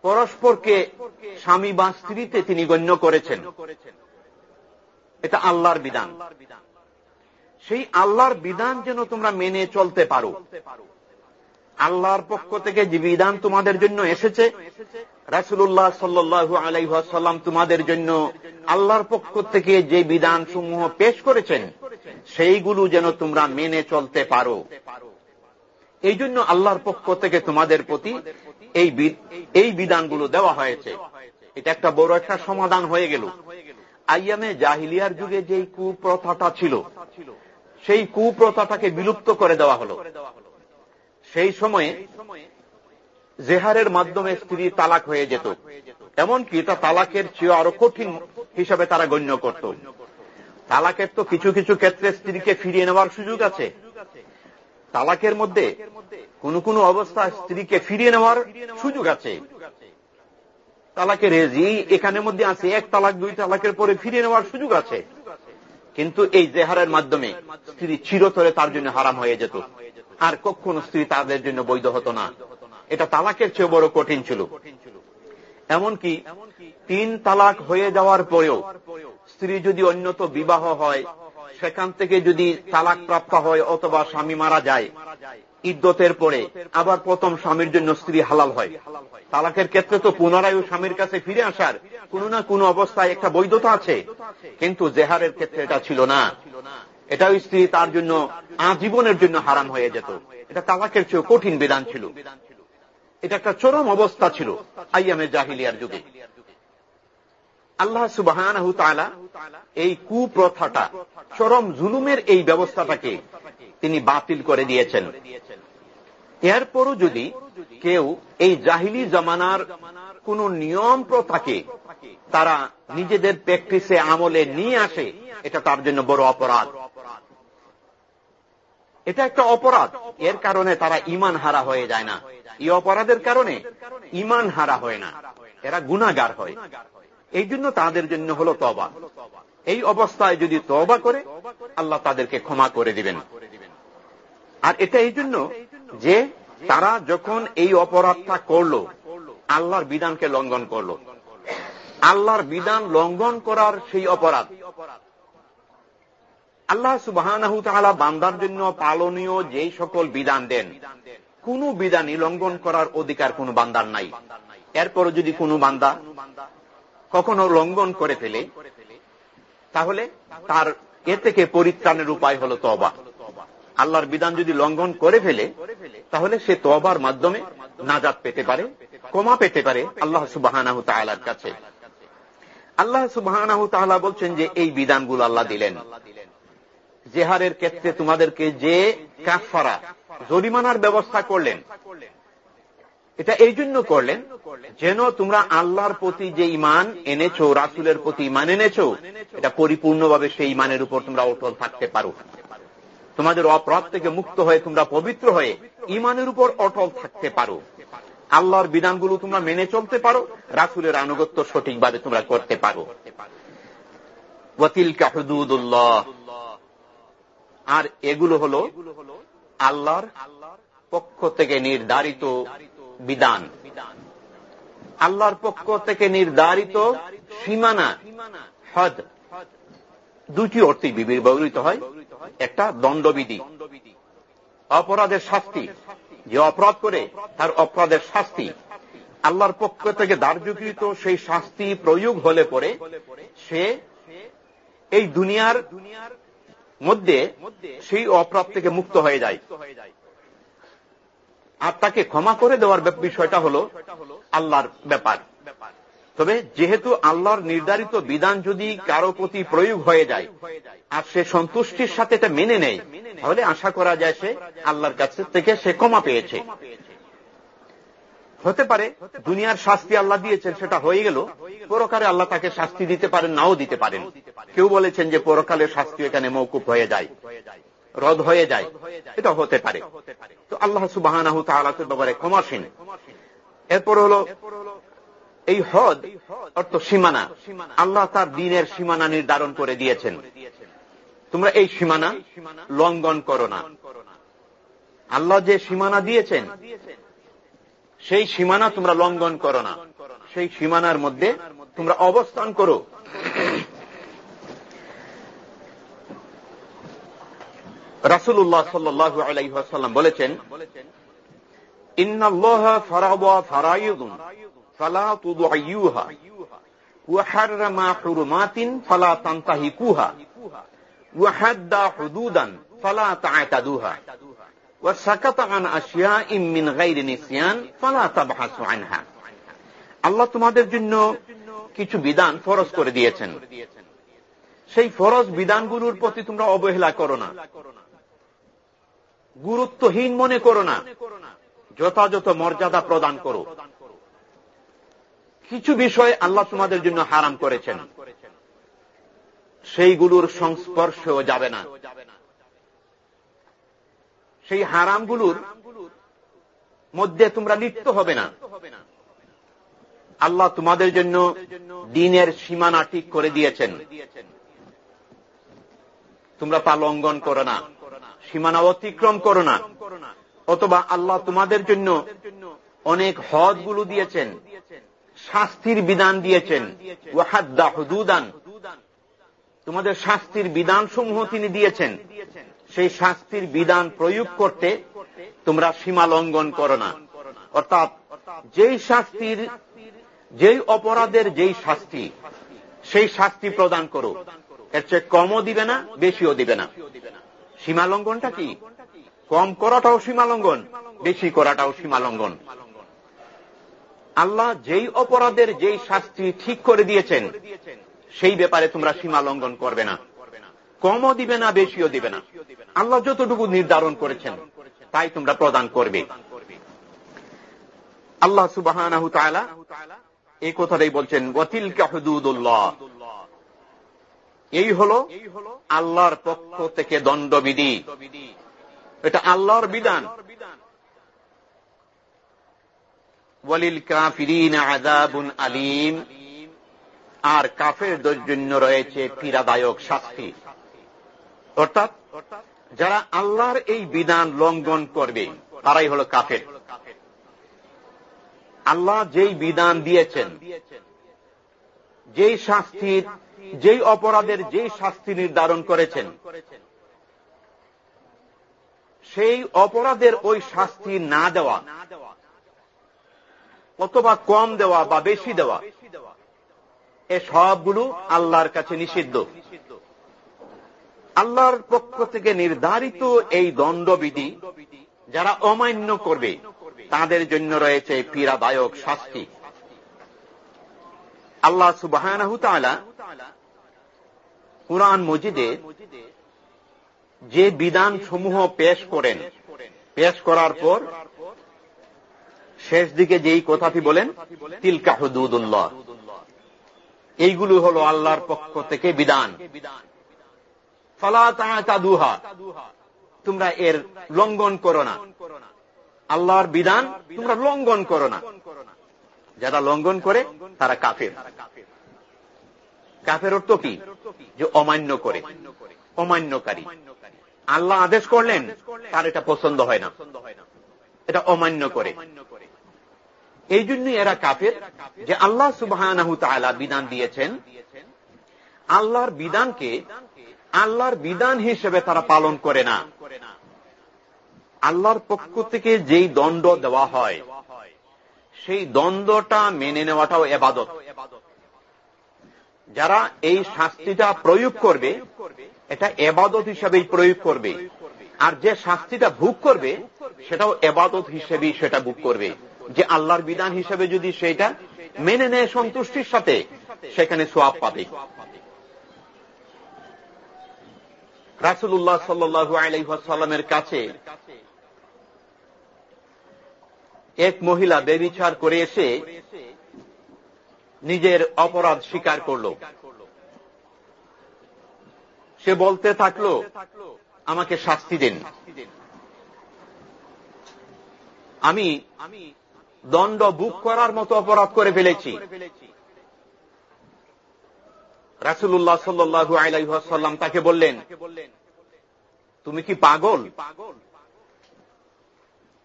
পরস্পরকে স্বামী বা স্ত্রীতে তিনি গণ্য করেছেন। এটা আল্লাহর বিধান। সেই আল্লাহর বিধান যেন তোমরা মেনে চলতে পারো। আল্লাহর পক্ষ থেকে যে বিধান তোমাদের জন্য এসেছে রাসুল্লাহ সাল্লু আলাইসাল্লাম তোমাদের জন্য আল্লাহর পক্ষ থেকে যে বিধান সমূহ পেশ করেছেন, সেইগুলো যেন তোমরা মেনে চলতে পারো। এই জন্য আল্লাহর পক্ষ থেকে তোমাদের প্রতি এই এই বিধানগুলো দেওয়া হয়েছে। এটা একটা বড় একটা সমাধান হয়ে গেল। আইয়ামে জাহিলিয়ার যুগে যেই কুপ্রথাটা ছিল, সেই কুপ্রথাটাকে বিলুপ্ত করে দেওয়া হল। সেই সময়ে জেহারের মাধ্যমে স্ত্রী তালাক হয়ে যেত। এমনকি তা তালাকের চেয়ে আরও কঠিন হিসাবে তারা গণ্য করত। তালাকের তো কিছু কিছু ক্ষেত্রে স্ত্রীকে ফিরিয়ে নেওয়ার সুযোগ আছে। তালাকের মধ্যে কোন কোন অবস্থা স্ত্রীকে ফিরিয়ে নেওয়ার সুযোগ আছে। তালাকের রেজি এখানের মধ্যে আছে, এক তালাক, দুই তালাকের পরে ফিরিয়ে নেওয়ার সুযোগ আছে। কিন্তু এই জেহারের মাধ্যমে স্ত্রী চিরতরে তার জন্য হারাম হয়ে যেত। আর কখনো স্ত্রী তাদের জন্য বৈধ হতো না। এটা তালাকের চেয়ে বড় কঠিন ছিল। এমনকি তিন তালাক হয়ে যাওয়ার পরেও স্ত্রী যদি অন্যত বিবাহ হয়, সেখান থেকে যদি তালাক প্রাপ্ত হয় অথবা স্বামী মারা যায় ইদ্যতের পরে আবার প্রথম স্বামীর জন্য স্ত্রী হালাল হয়। তালাকের ক্ষেত্রে তো পুনরায় স্বামীর কাছে ফিরে আসার কোন না কোন অবস্থায় একটা বৈধতা আছে, কিন্তু জেহারের ক্ষেত্রে এটা ছিল না। এটাও স্ত্রী তার জন্য আজীবনের জন্য হারাম হয়ে যেত। এটা তালাকের চেয়েও কঠিন বিধান ছিল। এটা একটা চরম অবস্থা ছিল আইয়ামের জাহিলিয়ার যুগে। আল্লাহ সুবাহ এই কুপ্রথাটা, চরম জুলুমের এই ব্যবস্থাটাকে তিনি বাতিল করে দিয়েছেন। এরপরও যদি কেউ এই জাহিলি জমানার কোন নিয়ম প্রথাকে তারা নিজেদের প্র্যাকটিসে আমলে নিয়ে আসে, এটা তার জন্য বড় অপরাধ। এটা একটা অপরাধ। এর কারণে তারা ইমান হারা হয়ে যায় না। এই অপরাধের কারণে ইমান হারা হয় না। এরা গুণাগার হয়। এই জন্য তাদের জন্য হল তবা এই অবস্থায় যদি তবা করে, আল্লাহ তাদেরকে ক্ষমা করে দিবেন। আর এটা এই জন্য যে তারা যখন এই অপরাধটা করল, আল্লাহর বিধানকে লঙ্ঘন করল। আল্লাহর বিধান লঙ্ঘন করার সেই অপরাধ আল্লাহ সুবাহ বান্দার জন্য পালনীয় যেই সকল বিধান দেন, কোন বিধানই লঙ্ঘন করার অধিকার কোন বান্দার নাই। এরপর যদি কোনো বান্দা কখনো লঙ্ঘন করে ফেলে, তাহলে তার এ থেকে পরিত্রাণের উপায় হল তবা আল্লাহর বিধান যদি লঙ্ঘন করে ফেলে, তাহলে সে তবার মাধ্যমে নাজাদ পেতে পারে কমা পেতে পারে আল্লাহ সুবাহ কাছে। আল্লাহ সুবাহ বলছেন যে এই বিধানগুলো আল্লাহ দিলেন। জেহারের ক্ষেত্রে তোমাদেরকে যে কাফারা জরিমানার ব্যবস্থা করলেন, এটা এই জন্য করলেন যেন তোমরা আল্লাহর প্রতি যে ইমান এনেছো, রাসুলের প্রতি ইমান এনেছো, এটা পরিপূর্ণভাবে সেই ইমানের উপর তোমরা অটল থাকতে পারো। তোমাদের অপরাধ থেকে মুক্ত হয়ে তোমরা পবিত্র হয়ে ইমানের উপর অটল থাকতে পারো। আল্লাহর বিধানগুলো তোমরা মেনে চলতে পারো, রাসুলের আনুগত্য সঠিকভাবে তোমরা করতে পারো। আর এগুলো হল আল্লাহর পক্ষ থেকে নির্ধারিত বিধান। আল্লাহর পক্ষ থেকে নির্ধারিত সীমানা, হদ। দুটি অর্থে ব্যবহৃত হয়। একটা দণ্ডবিধি, অপরাধের শাস্তি। যে অপরাধ করে তার অপরাধের শাস্তি। আল্লাহর পক্ষ থেকে দার্যকৃত সেই শাস্তি প্রয়োগ হলে পরে সে এই দুনিয়ার দুনিয়ার মধ্যে সেই অপরাধ থেকে মুক্ত হয়ে যায়। আর তাকে ক্ষমা করে দেওয়ার বিষয়টা হল আল্লাহর ব্যাপার। তবে যেহেতু আল্লাহর নির্ধারিত বিধান যদি কারও প্রতি প্রয়োগ হয়ে যায় আর সে সন্তুষ্টির সাথে এটা মেনে নেয় তাহলে আশা করা যায় সে আল্লাহর কাছ থেকে সে ক্ষমা পেয়েছে। হতে পারে, দুনিয়ার শাস্তি আল্লাহ দিয়েছেন, সেটা হয়ে গেল। পরকালে আল্লাহ তাকে শাস্তি দিতে পারেন, নাও দিতে পারেন। কেউ বলেছেন যে পরকালের শাস্তি এখানে মৌকুফ হয়ে যায়, রদ হয়ে যায়। এটা হতে পারে। তো আল্লাহ সুবাহ ব্যাপারে ক্ষমাসীন এরপর হল, এই হদ অর্থ সীমানা। আল্লাহ তার দিনের সীমানা নির্ধারণ করে দিয়েছেন। তোমরা এই সীমানা লঙ্ঘন করো না। আল্লাহ যে সীমানা দিয়েছেন সেই সীমানা তোমরা লঙ্ঘন করো না। সেই সীমানার মধ্যে তোমরা অবস্থান করো। রাসুল্লাহ সাল্লাহ আলাইসাল্লাম বলেছেন, ইন্নাল্লাহ ফারাবা ফারাইদুন ফালা তুদুইয়ুহা, ওয়া আল্লাহ তোমাদের জন্য কিছু বিধান ফরজ করে দিয়েছেন। সেই ফরজ বিধানগুলোর প্রতি তোমরা অবহেলা করো না। গুরুত্বহীন মনে করো না। যথাযথ মর্যাদা প্রদান করো। কিছু বিষয় আল্লাহ তোমাদের জন্য হারাম করেছেন। সেইগুলোর সংস্পর্শেও যাবে না। সেই হারামগুলোর মধ্যে তোমরা লিপ্ত হবে না। আল্লাহ তোমাদের জন্য দিনের সীমানা ঠিক করে দিয়েছেন। তোমরা তা লঙ্ঘন করো না, সীমানা অতিক্রম করো না, অথবা আল্লাহ তোমাদের জন্য অনেক হদগুলো দিয়েছেন, শাস্তির বিধান দিয়েছেন, ওয়াহাদ্দা হুদুদান। তোমাদের শাস্তির বিধান সমূহ তিনি দিয়েছেন। সেই শাস্তির বিধান প্রয়োগ করতে তোমরা সীমা লঙ্ঘন করো না। অর্থাৎ যেই শাস্তির, যেই অপরাধের যেই শাস্তি, সেই শাস্তি প্রদান করো। এর চেয়ে কমও দিবে না, বেশিও দিবে না। সীমা লঙ্ঘনটা কি? কম করাটাও সীমা লঙ্ঘন, বেশি করাটাও সীমা লঙ্ঘন। আল্লাহ যেই অপরাধের যেই শাস্তি ঠিক করে দিয়েছেন, সেই ব্যাপারে তোমরা সীমা লঙ্ঘন করবে না। কমও দিবে না, বেশিও দিবে না। আল্লাহ যতটুকু নির্ধারণ করেছেন, তাই তোমরা প্রদান করবে। আল্লাহ সুবাহ এই কথাটাই বলছেন ওয়াতিল কাহদুদুল্লাহ এই হল আল্লাহর পক্ষ থেকে দণ্ডবিধি। এটা আল্লাহর বিধান। ওয়ালিল কাফিরিন আযাবুন আলিম। আর কাফেরদের জন্য রয়েছে পীড়াদায়ক শাস্তি। অর্থাৎ, যারা আল্লাহর এই বিধান লঙ্ঘন করবে, তারাই হল কাফের। আল্লাহ যেই বিধান দিয়েছেন, যেই শাস্তির যেই অপরাধের যেই শাস্তি নির্ধারণ করেছেন, সেই অপরাধের ওই শাস্তি না দেওয়া, অথবা কম দেওয়া বা বেশি দেওয়া, এ সবগুলো আল্লাহর কাছে নিষিদ্ধ। আল্লাহর পক্ষ থেকে নির্ধারিত এই দণ্ডবিধি যারা অমান্য করবে, তাদের জন্য রয়েছে পীড়াদায়ক শাস্তি। আল্লাহ সুবাহ কুরআন মজিদে যে বিধান সমূহ পেশ করেন, পেশ করার পর শেষ দিকে যেই কথাটি বলেন, তিলকা হুদুদুল্লাহ। এইগুলো হল আল্লাহর পক্ষ থেকে বিধান বিধান। ফালাহা তোমরা এর লঙ্ঘন করো না। আল্লাহর বিধান তোমরা লঙ্ঘন করো না। যারা লঙ্ঘন করে, তারা কাফের। কাফের অর্থ কি? যে অমান্য করে, অমান্যকারী। আল্লাহ আদেশ করলেন, তার এটা পছন্দ হয় না। এটা অমান্য করে। এই জন্যই এরা কাফের যে আল্লাহ সুবাহ বিধান দিয়েছেন। আল্লাহর বিধানকে আল্লাহর বিধান হিসেবে তারা পালন করে না। আল্লাহর পক্ষ থেকে যেই দণ্ড দেওয়া হয়, সেই দ্বন্দ্বটা মেনে নেওয়াটাও এবাদত। যারা এই শাস্তিটা প্রয়োগ করবে, এটা এবাদত হিসেবেই প্রয়োগ করবে। আর যে শাস্তিটা ভোগ করবে, সেটাও এবাদত হিসেবেই সেটা ভোগ করবে। যে আল্লাহর বিধান হিসেবে যদি সেটা মেনে নেয় সন্তুষ্টির সাথে, সেখানে সোয়াব পাবে। রাসুল্লাহ সাল্লু আলাইসাল্লামের কাছে এক মহিলা বেবিচার করে এসে নিজের অপরাধ স্বীকার করল। সে বলতে থাকল, আমাকে শাস্তি দেন। আমি দণ্ড বুক করার মতো অপরাধ করে ফেলেছি। রাসুল্লাহ সাল্লু আলাইসাল্লাম তাকে বললেন, তুমি কি পাগল?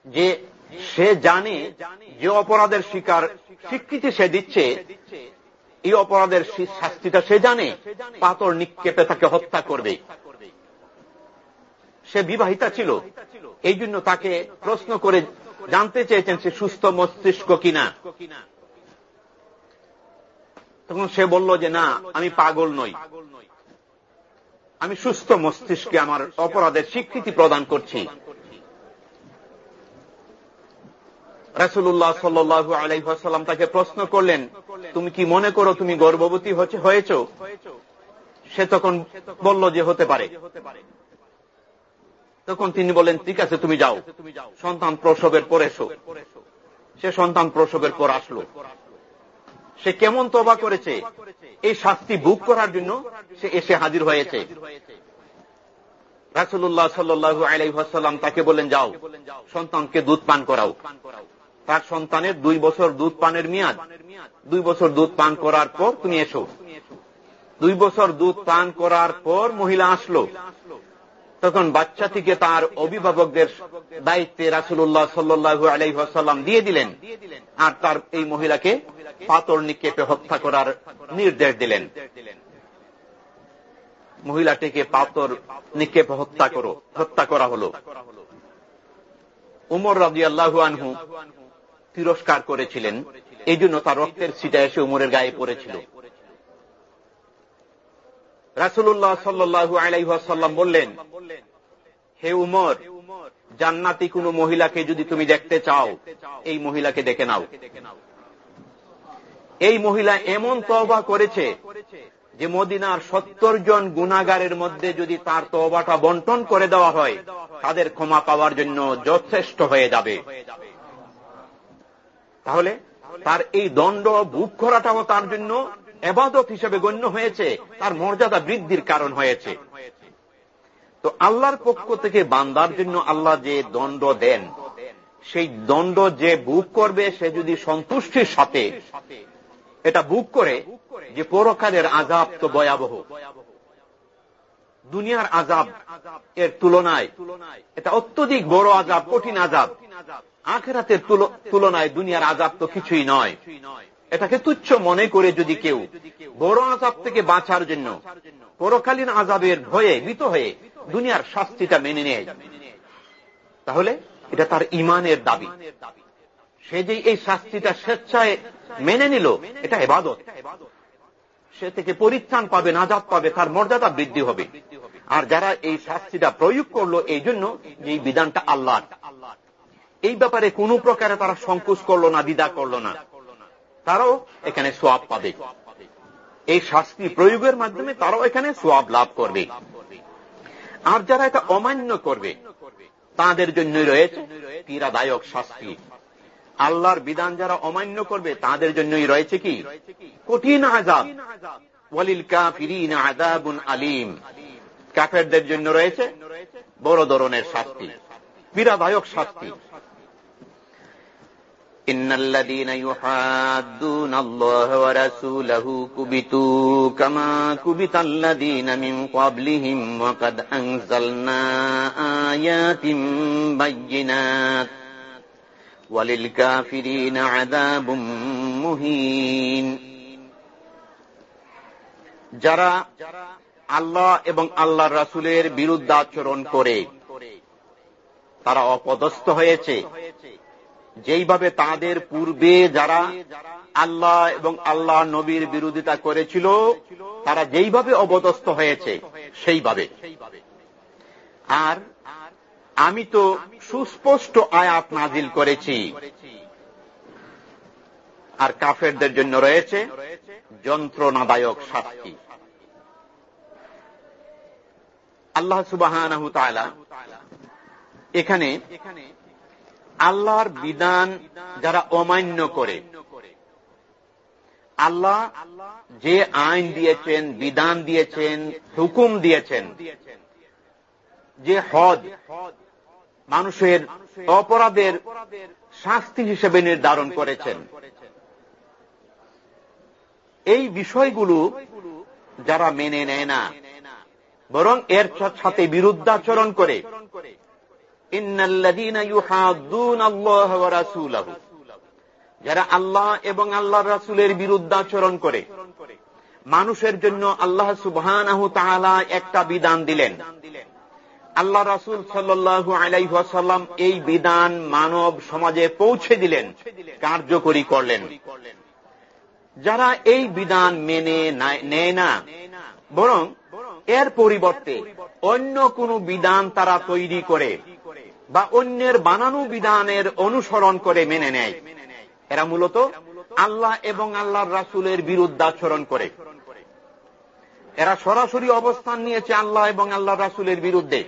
যে সে জানে যে অপরাধের শিকার স্বীকৃতি সে দিচ্ছে, এই অপরাধের শাস্তিটা সে জানে, পাথর নিক্ষেপে তাকে হত্যা করবে। সে বিবাহিতা ছিল এই জন্য তাকে প্রশ্ন করে জানতে চেয়েছেন সে সুস্থ মস্তিষ্ক কিনা। তখন সে বলল যে, না, আমি পাগল নই। আমি সুস্থ মস্তিষ্কে আমার অপরাধের স্বীকৃতি প্রদান করছি। রাসুল্লাহ সাল্লু আলাইসাল্লাম তাকে প্রশ্ন করলেন, তুমি কি মনে করো তুমি গর্ভবতী হয়েছ সে তখন বলল যে, হতে পারে। তখন তিনি বলেন ঠিক আছে, তুমি যাও। সন্তান প্রসবের পর এসো। সে সন্তান প্রসবের পর আসলো। সে কেমন তবা করেছে? এই শাস্তি বুক করার জন্য সে এসে হাজির হয়েছে। রাসুল্লাহ সাল্লু আলাইসাল্লাম তাকে বলেন যাও, সন্তানকে দুধ পান করাও। তার সন্তানের দুই বছর দুধ পানের মেয়াদ। দুই বছর দুধ পান করার পর তুমি এসো। দুই বছর দুধ পান করার পর মহিলা আসলো। তখন বাচ্চাটিকে তার অভিভাবকদের দায়িত্বে রাসুল্লাহ সাল্লু আলাইসাল্লাম দিয়ে দিলেন। আর তার এই মহিলাকে পাতর নিক্ষেপে হত্যা করার নির্দেশ দিলেন। মহিলাটিকে পাতর নিক্ষেপে হত্যা করো, হত্যা করা হল। উমর রাজি আল্লাহু আনহু তিরস্কার করেছিলেন। এই জন্য তার রক্তের সিটা এসে উমরের গায়ে পড়েছিল। রাসুল্লাহ সাল্লু আলাইসাল্লাম বললেন, হে উমর, জান্নাতি কোন মহিলাকে যদি তুমি দেখতে চাও, এই মহিলাকে দেখে নাও। এই মহিলা এমন তবা করেছে যে মদিনার সত্তর জন গুণাগারের মধ্যে যদি তার তবাটা বন্টন করে দেওয়া হয়, তাদের ক্ষমা পাওয়ার জন্য যথেষ্ট হয়ে যাবে। তাহলে তার এই দণ্ড বুক করাটাও তার জন্য এবাদত হিসেবে গণ্য হয়েছে, তার মর্যাদা বৃদ্ধির কারণ হয়েছে। তো আল্লাহর পক্ষ থেকে বান্দার জন্য আল্লাহ যে দণ্ড দেন, সেই দণ্ড যে বুক করবে, সে যদি সন্তুষ্টির সাথে, এটা বুক করে যে পরকালের আজাব তো ভয়াবহ। দুনিয়ার আজাব এর তুলনায় এটা অত্যধিক বড় আজাব কঠিন আজাব আখেরাতের তুলনায় দুনিয়ার আজাব তো কিছুই নয়। এটাকে তুচ্ছ মনে করে যদি কেউ বড় আজাব থেকে বাঁচার জন্য পরকালীন আজাবের ভয়ে ভীত হয়ে দুনিয়ার শাস্তিটা মেনে নেয়, তাহলে এটা তার ইমানের দাবি। সে যে এই শাস্তিটা স্বেচ্ছায় মেনে নিল, এটা এবাদত। সে থেকে পরিত্রাণ পাবে নাজাদ পাবে, তার মর্যাদা বৃদ্ধি হবে। আর যারা এই শাস্তিটা প্রয়োগ করল, এই জন্য যে বিধানটা আল্লাহ এই ব্যাপারে কোন প্রকারে তারা সংকোচ করল না, দ্বিধা করল না। তারাও এখানে সোয়াব পাবে। এই শাস্তি প্রয়োগের মাধ্যমে তারাও এখানে সোয়াব লাভ করবে। আর যারা এটা অমান্য করবে, তাদের জন্যই রয়েছে পীড়াদায়ক শাস্তি। আল্লাহর বিধান যারা অমান্য করবে, তাদের জন্যই রয়েছে কি? কঠিন আজাব ওয়ালিল কাফিরিন আজাবুন আলিম। কাফেরদের জন্য রয়েছে বড় ধরনের শাস্তি, পীড়াদায়ক শাস্তি। إن الذين يحادون الله ورسوله كبتوا كما كبت الذين من قبلهم وقد أنزلنا آيات بينات وللكافرين عذاب مهين যারা আল্লাহ এবং আল্লাহ রাসুলের বিরুদ্ধাচরণ করে তারা অপদস্থ হয়েছে যেইভাবে তাদের পূর্বে যারা আল্লাহ এবং আল্লাহ নবীর বিরোধিতা করেছিল, তারা যেইভাবে অবদস্থ হয়েছে, সেইভাবে। আর আমি তো সুস্পষ্ট আয়াত নাজিল করেছি। আর কাফেরদের জন্য রয়েছে যন্ত্রণাদায়ক শাস্তি। আল্লাহ সুবাহ এখানে আল্লাহর বিধান যারা অমান্য করে। আল্লাহ যে আইন দিয়েছেন, বিধান দিয়েছেন, হুকুম দিয়েছেন, যে হদ মানুষের অপরাধের শাস্তি হিসেবে নির্ধারণ করেছেন। এই বিষয়গুলো যারা মেনে নেয় না, বরং এর সাথে বিরুদ্ধাচরণ করে যারা আল্লাহ এবং আল্লাহ রাসুলের বিরুদ্ধাচরণ করে, মানুষের জন্য আল্লাহ সুবহান একটা বিধান দিলেন। আল্লাহ রাসুল সাল্লু আলাইসাল্লাম এই বিধান মানব সমাজে পৌঁছে দিলেন, কার্যকরী করলেন। যারা এই বিধান মেনে নেয় না, বরং এর পরিবর্তে অন্য কোন বিধান তারা তৈরি করে বা অন্যের বানানো বিধানের অনুসরণ করে মেনে নেয়। এরা মূলত আল্লাহ এবং আল্লাহর রাসুলের বিরুদ্ধাচরণ করে। এরা সরাসরি অবস্থান নিয়েছে আল্লাহ এবং আল্লাহ রাসুলের বিরুদ্ধে।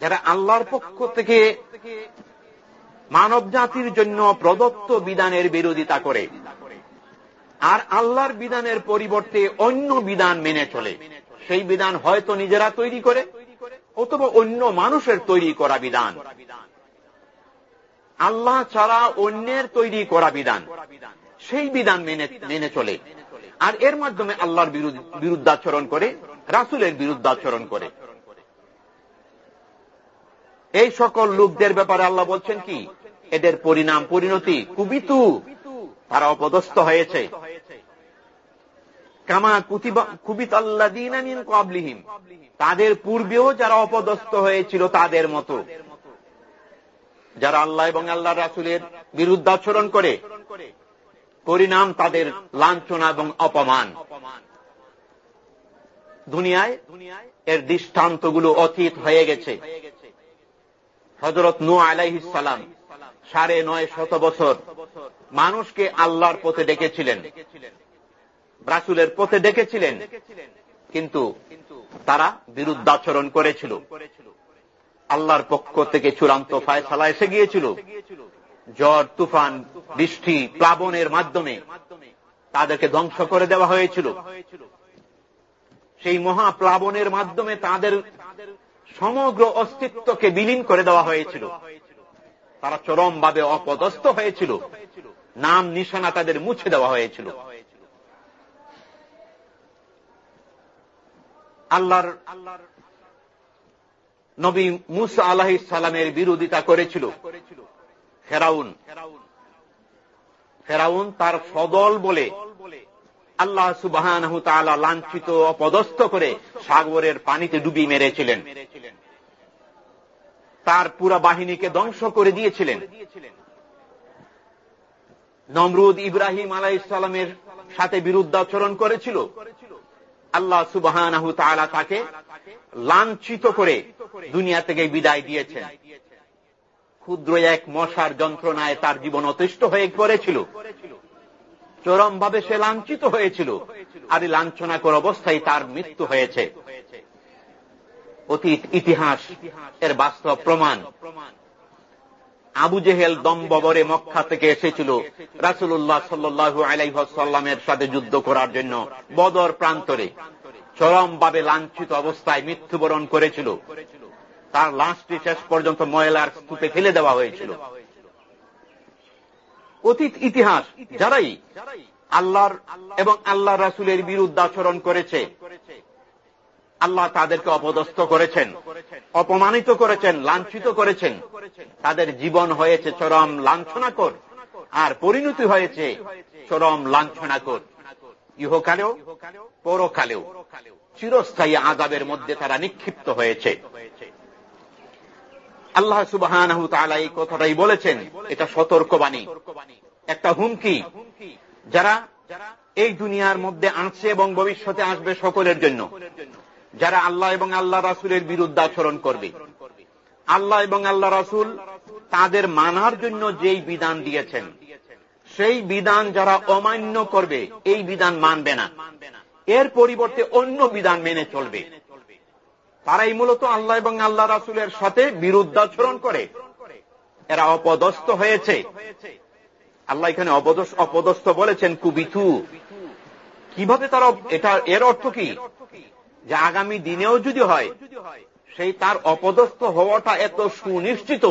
যারা আল্লাহর পক্ষ থেকে মানব জাতির জন্য প্রদত্ত বিধানের বিরোধিতা করে, আর আল্লাহর বিধানের পরিবর্তে অন্য বিধান মেনে চলে। সেই বিধান হয়তো নিজেরা তৈরি করে অথবা অন্য মানুষের তৈরি করা বিধান। আল্লাহ ছাড়া অন্যের তৈরি করা বিধান। সেই বিধান মেনে মেনে চলে। আর এর মাধ্যমে আল্লাহর বিরুদ্ধাচরণ করে, রাসুলের বিরুদ্ধাচরণ করে। এই সকল লোকদের ব্যাপারে আল্লাহ বলছেন কি? এদের পরিণাম পরিণতি কুবিতু। তারা অপদস্থ হয়েছে। কামা কুবিত আল্লাদিন তাদের পূর্বেও যারা অপদস্থ হয়েছিল তাদের মতো। যারা আল্লাহ এবং আল্লাহ রাসুলের বিরুদ্ধাচরণ করে, পরিণাম তাদের লাঞ্ছনা এবং অপমান। দুনিয়ায় এর দৃষ্টান্তগুলো অতীত হয়ে গেছে। হজরত নু আলাইহিসালাম সাড়ে নয় শত বছর মানুষকে আল্লাহর পথে ডেকেছিলেন। রাসুলের পথে ডেকেছিলেন। কিন্তু তারা বিরুদ্ধাচরণ করেছিল। আল্লাহর পক্ষ থেকে চূড়ান্ত ফায়সালা এসে গিয়েছিল। জ্বর তুফান, বৃষ্টি, প্লাবনের মাধ্যমে তাদেরকে ধ্বংস করে দেওয়া হয়েছিল। সেই মহাপ্লাবনের মাধ্যমে তাদের সমগ্র অস্তিত্বকে বিলীন করে দেওয়া হয়েছিল। তারা চরমভাবে অপদস্থ হয়েছিল। নাম নিশানা তাদের মুছে দেওয়া হয়েছিল। আল্লাহর আল্লাহর নবী মুসা আলাহ সালামের বিরোধিতা করেছিল। ফেরাউন। ফেরাউন তার সদল বলে আল্লাহ সুবাহান লাঞ্ছিত, অপদস্থ করে সাগরের পানিতে ডুবি মেরেছিলেন। তার পুরা বাহিনীকে ধ্বংস করে দিয়েছিলেন। নমরুদ ইব্রাহিম আলাহ ইসলামের সাথে বিরুদ্ধাচরণ করেছিল। আল্লাহ সুবাহান তাকে লাঞ্ছিত করে দুনিয়া থেকে বিদায় দিয়েছেন। ক্ষুদ্র এক মশার যন্ত্রণায় তার জীবন অতিষ্ঠ হয়ে পড়েছিল। চরম ভাবে সে লাঞ্ছিত হয়েছিল। আর লাঞ্ছনাকর অবস্থায় তার মৃত্যু হয়েছে। অতীত ইতিহাস এর বাস্তব প্রমাণ প্রমাণ আবু জেহেল দম্বরে মক্কা থেকে এসেছিল। রাসুল্লাহ সাল্লু আলাইসাল্লামের সাথে যুদ্ধ করার জন্য বদর প্রান্তরে। চরমভাবে লাঞ্ছিত অবস্থায় মৃত্যুবরণ করেছিল। তার লাশটি শেষ পর্যন্ত ময়লার স্তূপে ফেলে দেওয়া হয়েছিল। অতীত ইতিহাস যারাই আল্লাহর এবং আল্লাহ রাসুলের বিরুদ্ধে আচরণ করেছে আল্লাহ তাদেরকে অপদস্থ করেছেন, অপমানিত করেছেন, লাঞ্ছিত করেছেন। তাদের জীবন হয়েছে চরম লাঞ্ছনাকর আর পরিণতি হয়েছে চরম লাঞ্ছনাকর ইহকালেও, পরকালেও, চিরস্থায়ী আজাবের মধ্যে তারা নিক্ষিপ্ত হয়েছে। আল্লাহ সুবাহ এই কথাটাই বলেছেন, এটা সতর্কবাণী। একটা হুমকি, যারা এই দুনিয়ার মধ্যে আসছে এবং ভবিষ্যতে আসবে সকলের জন্য। যারা আল্লাহ এবং আল্লাহ রাসুলের বিরুদ্ধে আচরণ করবে। আল্লাহ এবং আল্লাহ রাসুল তাদের মানার জন্য যেই বিধান দিয়েছেন, সেই বিধান যারা অমান্য করবে, এই বিধান মানবে না। এর পরিবর্তে অন্য বিধান মেনে চলবে। তারাই মূলত আল্লাহ এবং আল্লাহ রাসুলের সাথে বিরুদ্ধাচরণ করে। এরা অপদস্থ হয়েছে। আল্লাহ এখানে অপদস্থ বলেছেন কুবিথু কীভাবে তারা, এটা, এর অর্থ কি? যে আগামী দিনেও যদি হয়, সেই তার অপদস্থ হওয়াটা এত সুনিশ্চিত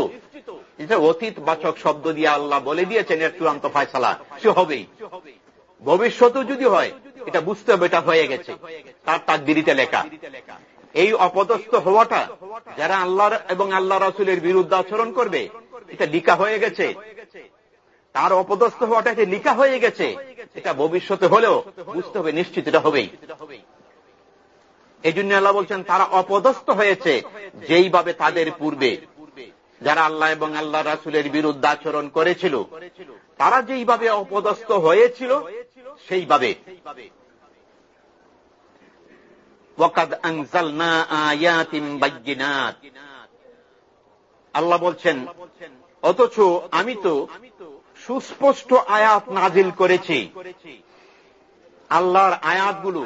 অতীত বাচক শব্দ দিয়ে আল্লাহ বলে দিয়েছেন, এর চূড়ান্ত ফায়সালা সে হবেই। ভবিষ্যতেও যদি হয়, এটা বুঝতে হবে, এটা হয়ে গেছে। তার তার দিরিতে লেখা। এই অপদস্থ হওয়াটা যারা আল্লাহর এবং আল্লাহ রাসুলের বিরুদ্ধে আচরণ করবে, এটা লিখা হয়ে গেছে। তার অপদস্থ হওয়াটা এটা লিখা হয়ে গেছে, এটা ভবিষ্যতে হলেও বুঝতে হবে, নিশ্চিত এটা হবেই। এই জন্য আল্লাহ বলছেন, তারা অপদস্থ হয়েছে যেইভাবে তাদের পূর্বে। যারা আল্লাহ এবং আল্লাহ রাসুলের বিরুদ্ধে আচরণ করেছিল, তারা যেইভাবে অপদস্থ হয়েছিল, সেইভাবে। আল্লাহ বলছেন, অথচ আমি তো সুস্পষ্ট আয়াত নাজিল করেছি। আল্লাহর আয়াতগুলো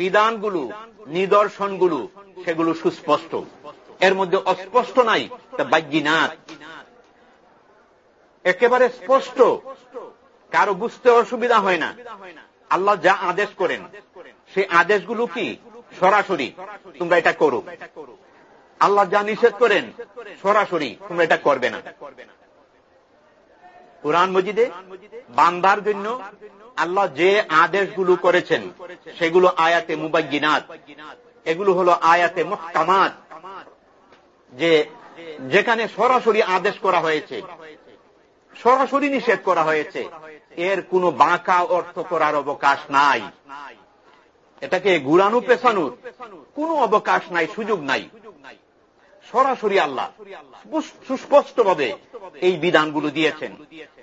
বিধানগুলো, নিদর্শনগুলো, সেগুলো সুস্পষ্ট। এর মধ্যে অস্পষ্ট নাই, তা বাজ্যিনাথ একেবারে স্পষ্ট। কারও বুঝতে অসুবিধা হয় না। আল্লাহ যা আদেশ করেন, সেই আদেশগুলো কি? সরাসরি তোমরা এটা করো। আল্লাহ যা নিষেধ করেন, সরাসরি তোমরা এটা করবে না। কোরআন মজিদে বান্দার জন্য আল্লাহ যে আদেশগুলো করেছেন, সেগুলো আয়াতে মুবাগিনাত এগুলো হলো আয়াতে মহকামাত, যে যেখানে সরাসরি আদেশ করা হয়েছে, সরাসরি নিষেধ করা হয়েছে। এর কোনো বাঁকা অর্থ করার অবকাশ নাই। এটাকে ঘুরানো পেছানোর কোনো অবকাশ নাই, সুযোগ নাই। সরাসরি আল্লাহ সুস্পষ্টভাবে এই বিধানগুলো দিয়েছেন।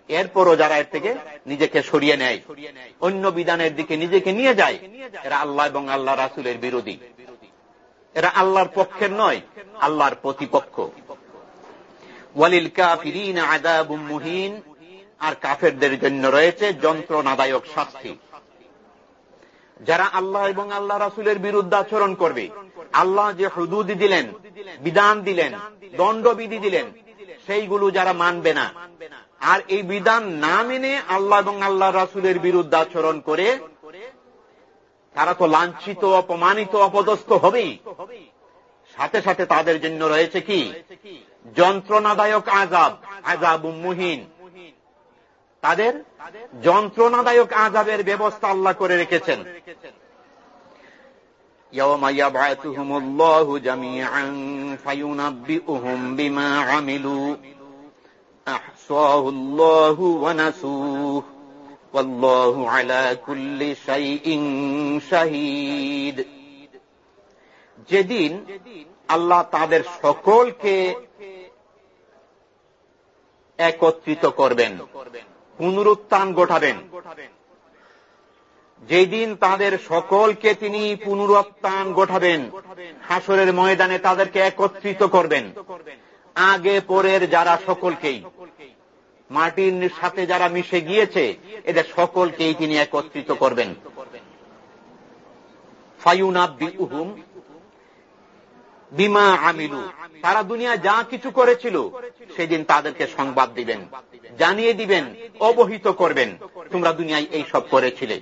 এরপরও যারা এর থেকে নিজেকে সরিয়ে নেয়, অন্য বিধানের দিকে নিজেকে নিয়ে যায়, এরা আল্লাহ এবং আল্লাহ রাসুলের বিরোধী। এরা আল্লাহর পক্ষের নয়, আল্লাহর প্রতিপক্ষ। ওয়ালিল কাফিরিন আদাবুম মুহিন। আর কাফেরদের জন্য রয়েছে যন্ত্রণাদায়ক শাস্তি। যারা আল্লাহ এবং আল্লাহ রাসুলের বিরুদ্ধে আচরণ করবে, আল্লাহ যে হদুদি দিলেন, বিধান দিলেন, দণ্ডবিধি দিলেন সেইগুলো যারা মানবে না। আর এই বিধান না মেনে আল্লাহ এবং আল্লাহ রাসুলের বিরুদ্ধে আচরণ করে, তারা তো লাঞ্ছিত, অপমানিত, অপদস্থ হবেই। সাথে সাথে তাদের জন্য রয়েছে কি? যন্ত্রণাদায়ক আজাব আজাব মুহিন তাদের যন্ত্রণাদায়ক আজাবের ব্যবস্থা আল্লাহ করে রেখেছেন। يوم يبعثهم الله جميعا فينبئهم بما عملوا أحصاه الله ونسوه والله على كل شيء شهيد যেদিন আল্লাহ তাদের সকলকে একত্রিত করবেন পুনরুত্থান গোঠাবেন যেদিন তাদের সকলকে তিনি পুনরুত্থান গোঠাবেন, হাসরের ময়দানে তাদেরকে একত্রিত করবেন। আগে পরের যারা সকলকেই। মাটির সাথে যারা মিশে গিয়েছে, এদের সকলকেই তিনি একত্রিত করবেন। উহুম বিমা আমিলু। তারা দুনিয়া যা কিছু করেছিল, সেদিন তাদেরকে সংবাদ দিবেন, জানিয়ে দিবেন, অবহিত করবেন। তোমরা দুনিয়ায় এই সব করেছিলে।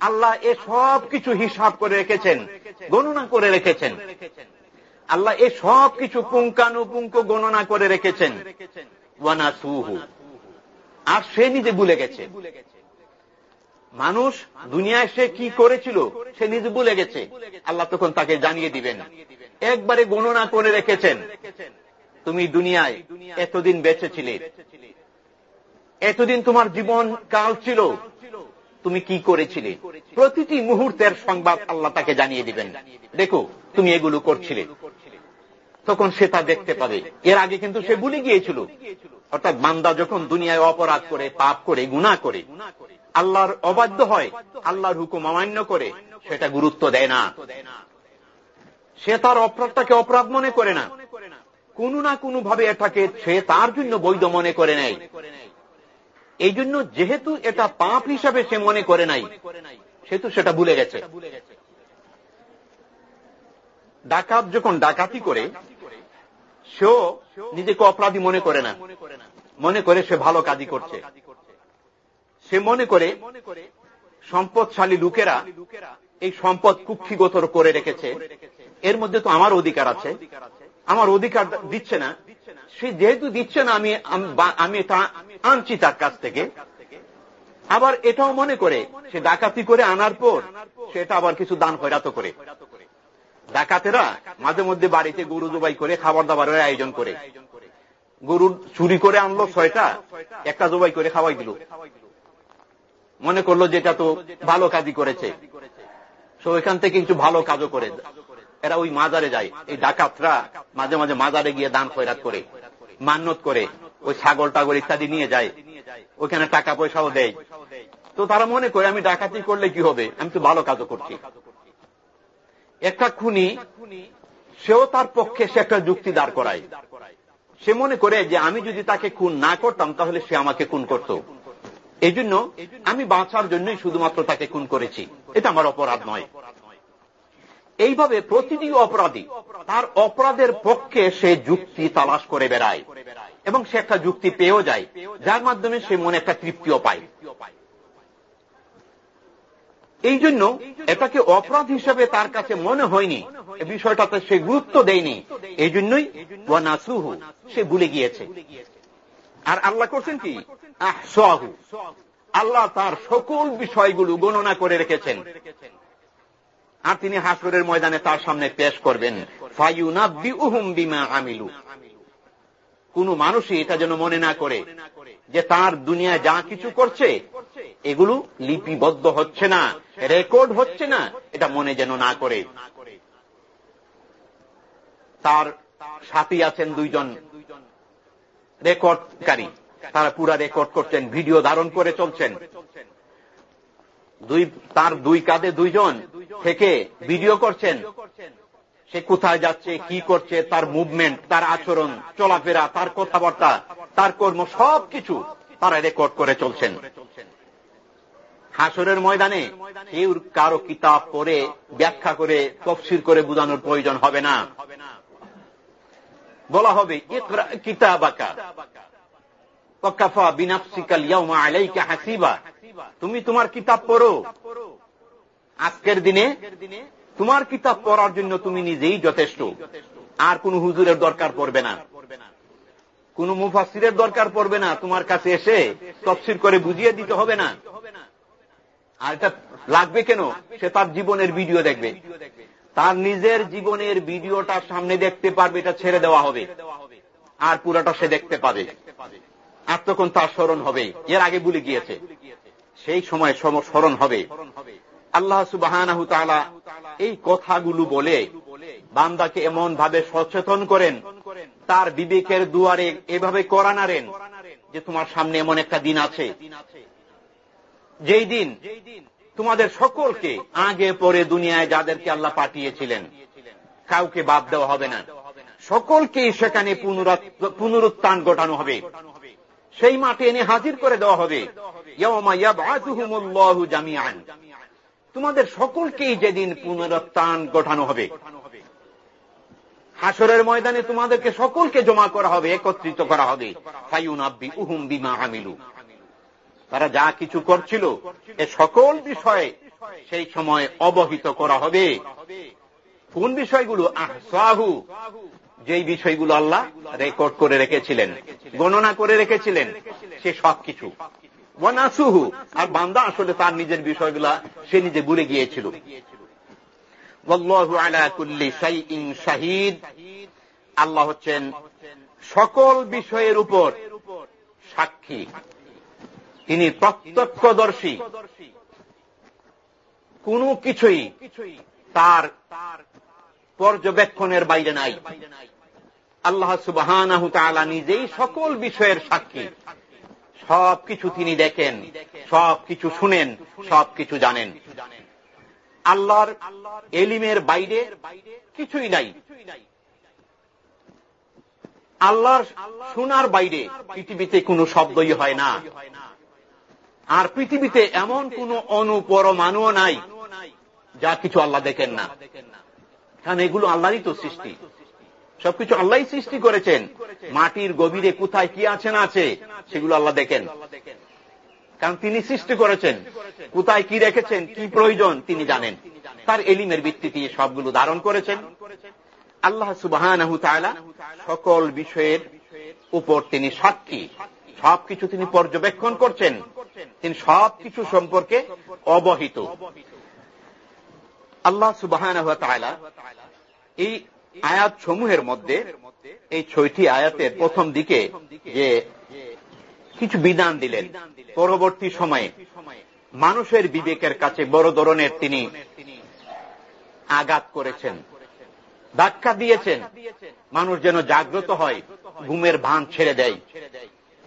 আল্লাহ এ সব কিছু হিসাব করে রেখেছেন, গণনা করে রেখেছেন। আল্লাহ এ সব কিছু পুঙ্কানুপুঙ্ক গণনা করে রেখেছেন। ওয়ানা সুহু আর সে নিজে ভুলে গেছে। মানুষ দুনিয়ায় সে কি করেছিল, সে নিজে ভুলে গেছে। আল্লাহ তখন তাকে জানিয়ে দিবেন। একবারে গণনা করে রেখেছেন। তুমি দুনিয়ায় এতদিন বেঁচেছিলে এতদিন তোমার জীবন কাল ছিল। তুমি কি করেছিলে? প্রতিটি মুহূর্তের সংবাদ আল্লাহ তাকে জানিয়ে দিবেন। দেখো, তুমি এগুলো করছিলে। তখন সে তা দেখতে পাবে। এর আগে কিন্তু সে ভুলে গিয়েছিল। অর্থাৎ বান্দা যখন দুনিয়ায় অপরাধ করে, পাপ করে গুণা করে, আল্লাহর অবাধ্য হয়, আল্লাহর হুকুম অমান্য করে, সেটা গুরুত্ব দেয় না। সে তার অপরাধটাকে অপরাধ মনে করে না। কোন না কোনো ভাবে এটাকে সে তার জন্য বৈধ মনে করে নেয়। এই জন্য যেহেতু এটা পাপ হিসাবে সে মনে করে নাই, সেহেতু সেটা ভুলে গেছে। ডাকাত যখন ডাকাতি করে, সেও নিজেকে অপরাধী মনে করে না। মনে করে সে ভালো কাজই করছে। সে মনে করে সম্পদশালী লোকেরা এই সম্পদ কুক্ষিগত করে রেখেছে। এর মধ্যে তো আমার অধিকার আছে। আমার অধিকার দিচ্ছে না। সে যেহেতু দিচ্ছে না, আমি আমি তা আনছি তার কাছ থেকে। আবার এটাও মনে করে, সে ডাকাতি করে আনার পর সেটা আবার কিছু দান খয়রাত করে। ডাকাতেরা মাঝে মধ্যে বাড়িতে গরু জবাই করে খাবার দাবারের আয়োজন করে। গরু চুরি করে আনলো ছয়টা, একটা জবাই করে খাওয়াই দিল। মনে করল যেটা তো ভালো কাজই করেছে। সো এখান থেকে কিছু ভালো কাজও করে। এরা ওই মাজারে যায়। এই ডাকাতরা মাঝে মাঝে মাজারে গিয়ে দান খয়রাত করে মান্যত করে। ওই ছাগল টাগল ইত্যাদি নিয়ে যায়। ওইখানে টাকা পয়সাও দেয়। তো তারা মনে করে, আমি ডাকাতি করলে কি হবে? আমি তো ভালো কাজও করছি। একটা খুনি, সেও তার পক্ষে সে একটা যুক্তি দাঁড় করায়। সে মনে করে যে, আমি যদি তাকে খুন না করতাম, তাহলে সে আমাকে খুন করত। এই জন্য আমি বাঁচার জন্যই শুধুমাত্র তাকে খুন করেছি। এটা আমার অপরাধ নয়। এইভাবে প্রতিটি অপরাধী তার অপরাধের পক্ষে সে যুক্তি তালাশ করে বেড়ায়। এবং সে একটা যুক্তি পেয়েও যায়, যার মাধ্যমে সে মনে একটা তৃপ্তিও পায়। এই জন্য এটাকে অপরাধ হিসেবে তার কাছে মনে হয়নি বিষয়টাতে সে গুরুত্ব দেয়নি। এই জন্যই ওয়ানাসুহু, সে ভুলে গিয়েছে। আর আল্লাহ করছেন কি? আল্লাহ তার সকল বিষয়গুলো গণনা করে রেখেছেন। আর তিনি হাসরের ময়দানে তার সামনে পেশ করবেন বিমা আমিলু। কোন মানুষই এটা যেন মনে না করে যে তার দুনিয়ায় যা কিছু করছে, এগুলো লিপিবদ্ধ হচ্ছে না, রেকর্ড হচ্ছে না, এটা মনে যেন না করে। তার সাথী আছেন দুইজন রেকর্ডকারী। তারা পুরা রেকর্ড করছেন, ভিডিও ধারণ করে চলছেন। দুই তার দুই কাঁধে দুইজন থেকে ভিডিও করছেন। সে কোথায় যাচ্ছে, কি করছে, তার মুভমেন্ট তার আচরণ, চলাফেরা, তার কথাবার্তা, তার কর্ম সব কিছু তারা রেকর্ড করে চলছেন। হাসরের ময়দানে কেউ কারও কিতাব পড়ে, ব্যাখ্যা করে, তফসির করে বোঝানোর প্রয়োজন হবে না। বলা হবে কিতাব আঁকা তুমি তোমার কিতাব পড়ো। আজকের দিনে তোমার কিতাব পড়ার জন্য তুমি নিজেই যথেষ্ট। আর কোন হুজুরের দরকার পড়বে না। কোন মুফাসিরের দরকার পড়বে না। তোমার কাছে এসে তফসির করে বুঝিয়ে দিতে হবে না। আর এটা লাগবে কেন? সে তার জীবনের ভিডিও দেখবে। তার নিজের জীবনের ভিডিওটা সামনে দেখতে পারবে, এটা ছেড়ে দেওয়া হবে। আর পুরাটা সে দেখতে পাবে। আর তখন তার স্মরণ হবে। এর আগে ভুলে গিয়েছে। সেই সময় স্মরণ হবে। আল্লাহ সুবাহ এই কথাগুলো বলে বান্দাকে এমন ভাবে সচেতন করেন, তার বিবেকের দুয়ারে এভাবে করা নারেন যে তোমার সামনে এমন একটা দিন আছে। যেই দিন তোমাদের সকলকে আগে পরে দুনিয়ায় যাদেরকে আল্লাহ পাঠিয়েছিলেন, কাউকে বাদ দেওয়া হবে না। সকলকে সেখানে পুনরুত্থান ঘটানো হবে। সেই মাঠে এনে হাজির করে দেওয়া হবে। জামিয়ান তোমাদের সকলকেই যেদিন পুনরুত্থান গঠানো হবে হাসরের ময়দানে তোমাদেরকে সকলকে জমা করা হবে, একত্রিত করা হবে। উহুম বিমা আমিলু। তারা যা কিছু করছিল, এ সকল বিষয়ে সেই সময় অবহিত করা হবে। কোন বিষয়গুলো? আহসাহু, যেই বিষয়গুলো আল্লাহ রেকর্ড করে রেখেছিলেন, গণনা করে রেখেছিলেন, সে সব কিছু ওয়ানাসুহু, আর বান্দা আসলে তার নিজের বিষয়গুলা সে নিজে ভুলে গিয়েছিল। শাহিদ। আল্লাহ হচ্ছেন সকল বিষয়ের উপর সাক্ষী। তিনি প্রত্যক্ষদর্শী। কোনো কিছুই তার পর্যবেক্ষণের বাইরে নাই। আল্লাহ সুবাহ নিজেই সকল বিষয়ের সাক্ষী। সব কিছু তিনি দেখেন সব কিছু শুনেন সব কিছু জানেন। আল্লাহর এলিমের বাইরে কিছুই নাই। আল্লাহর শোনার বাইরে পৃথিবীতে কোনো শব্দই হয় না। আর পৃথিবীতে এমন কোন অনুপরমাণুও নাই, যা কিছু আল্লাহ দেখেন না। কারণ এগুলো আল্লাহরই তো সৃষ্টি। সবকিছু আল্লাহ সৃষ্টি করেছেন। মাটির গভীরে কোথায় কি আছে না আছে, সেগুলো আল্লাহ দেখেন। কারণ তিনি সৃষ্টি করেছেন। কোথায় কি রেখেছেন, কি প্রয়োজন তিনি জানেন। তার এলিমের ভিত্তিতে সবগুলো ধারণ করেছেন। আল্লাহ সুবাহ সকল বিষয়ের উপর তিনি সাক্ষী। সবকিছু তিনি পর্যবেক্ষণ করছেন। তিনি সবকিছু সম্পর্কে অবহিত। আল্লাহ সুবাহ এই আয়াত সমূহের মধ্যে এই ছয়টি আয়াতের প্রথম দিকে যে কিছু বিধান দিলেন, পরবর্তী সময়ে মানুষের বিবেকের কাছে বড় ধরনের তিনি আঘাত করেছেন, ধাক্কা দিয়েছেন। মানুষ যেন জাগ্রত হয়, ঘুমের ভান ছেড়ে দেয়,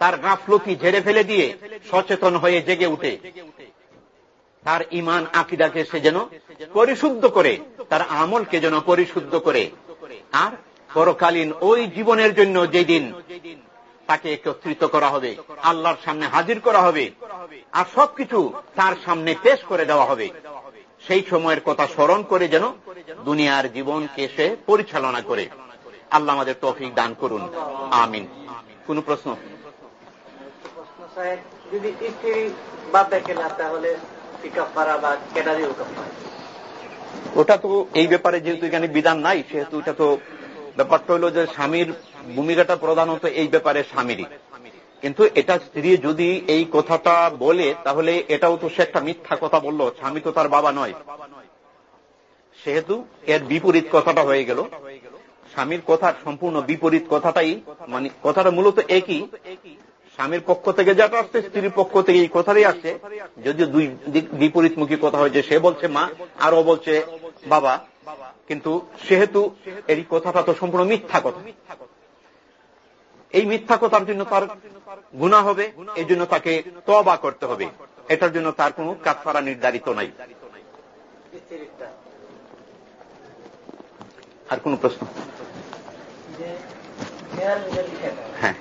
তার গাফলতি ঝেড়ে ফেলে দিয়ে সচেতন হয়ে জেগে উঠে। তার ইমান আকিদাকে সে যেন পরিশুদ্ধ করে, তার আমলকে যেন পরিশুদ্ধ করে আর পরকালীন ওই জীবনের জন্য যেদিন তাকে একত্রিত করা হবে, আল্লাহর সামনে হাজির করা হবে, আর সবকিছু তার সামনে পেশ করে দেওয়া হবে। সেই সময়ের কথা স্মরণ করে যেন দুনিয়ার জীবনকে সে পরিচালনা করে। আল্লাহ আমাদের তফিক দান করুন। আমিন। কোন প্রশ্ন? যদি স্ত্রী বাদ দেখে না, তাহলে ওটা তো এই ব্যাপারে যেহেতু এখানে বিধান নাই, সেহেতু এটা তো ব্যাপারটা হলো যে স্বামীর ভূমিকাটা প্রধানত এই ব্যাপারে স্বামীরই। কিন্তু এটা স্ত্রী যদি এই কথাটা বলে, তাহলে এটাও তো সে একটা মিথ্যা কথা বলল, স্বামী তো তার বাবা নয়। সেহেতু এর বিপরীত কথাটা হয়ে গেল। স্বামীর কথার সম্পূর্ণ বিপরীত কথাটাই মানে কথাটা মূলত একই। স্বামীর পক্ষ থেকে যেটা আসছে, স্ত্রীর পক্ষ থেকে এই কথাটাই আসছে। যদিও দুই বিপরীতমুখী কথা হয়েছে সে বলছে মা, আরও বলছে বাবা। কিন্তু সেহেতু এই কথাটা তো সম্পূর্ণ মিথ্যা কথা। এই মিথ্যা কথার জন্য তার গুণা হবে, এই জন্য তাকে তবা করতে হবে। এটার জন্য তার কোন কাতফারা নির্ধারিত নাই। আর কোন প্রশ্ন? হ্যাঁ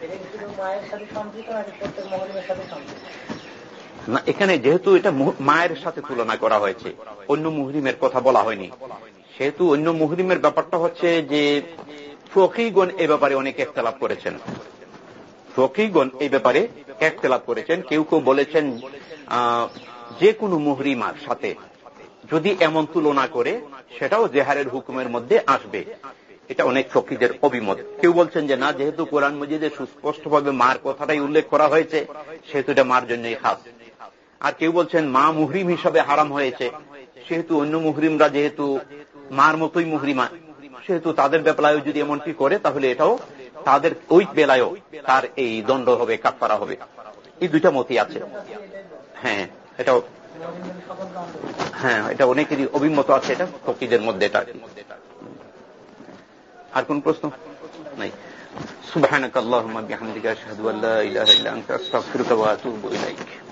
না এখানে যেহেতু এটা মায়ের সাথে তুলনা করা হয়েছে অন্য মুহরিমের কথা বলা হয়নি। সেহেতু অন্য মুহরিমের ব্যাপারটা হচ্ছে যে ফকিগণ এ ব্যাপারে অনেক একতলাপ করেছেন। ফকিগণ এই ব্যাপারে একতলাপ করেছেন। কেউ কেউ বলেছেন যে কোনো মুহরিমার সাথে যদি এমন তুলনা করে সেটাও জেহারের হুকুমের মধ্যে আসবে। এটা অনেক ফকিদের অভিমত। কেউ বলছেন যে, না, যেহেতু কোরআন মজিদে সুস্পষ্টভাবে মার কথাটাই উল্লেখ করা হয়েছে, সেহেতু এটা মার জন্যই খাস। আর কেউ বলছেন, মা মুহরিম হিসাবে হারাম হয়েছে, সেহেতু অন্য মুহরিমরা যেহেতু মার মতোই মুহরিমা, সেহেতু তাদের বেলায়ও যদি এমনটি করে, তাহলে এটাও তাদের ওই বেলায়ও তার এই দণ্ড হবে কাপড়া হবে। এই দুইটা মতই আছে। হ্যাঁ এটাও হ্যাঁ এটা অনেকেরই অভিমত আছে, এটা ফকিদের মধ্যে এটা। আর কোন প্রশ্ন? নাই। সুবাহ বিহামদিকা আশহাদু আল্লা ইলাহা ইল্লা আনতা আস্তাগফিরুকা ওয়া আতুবু ইলাইক।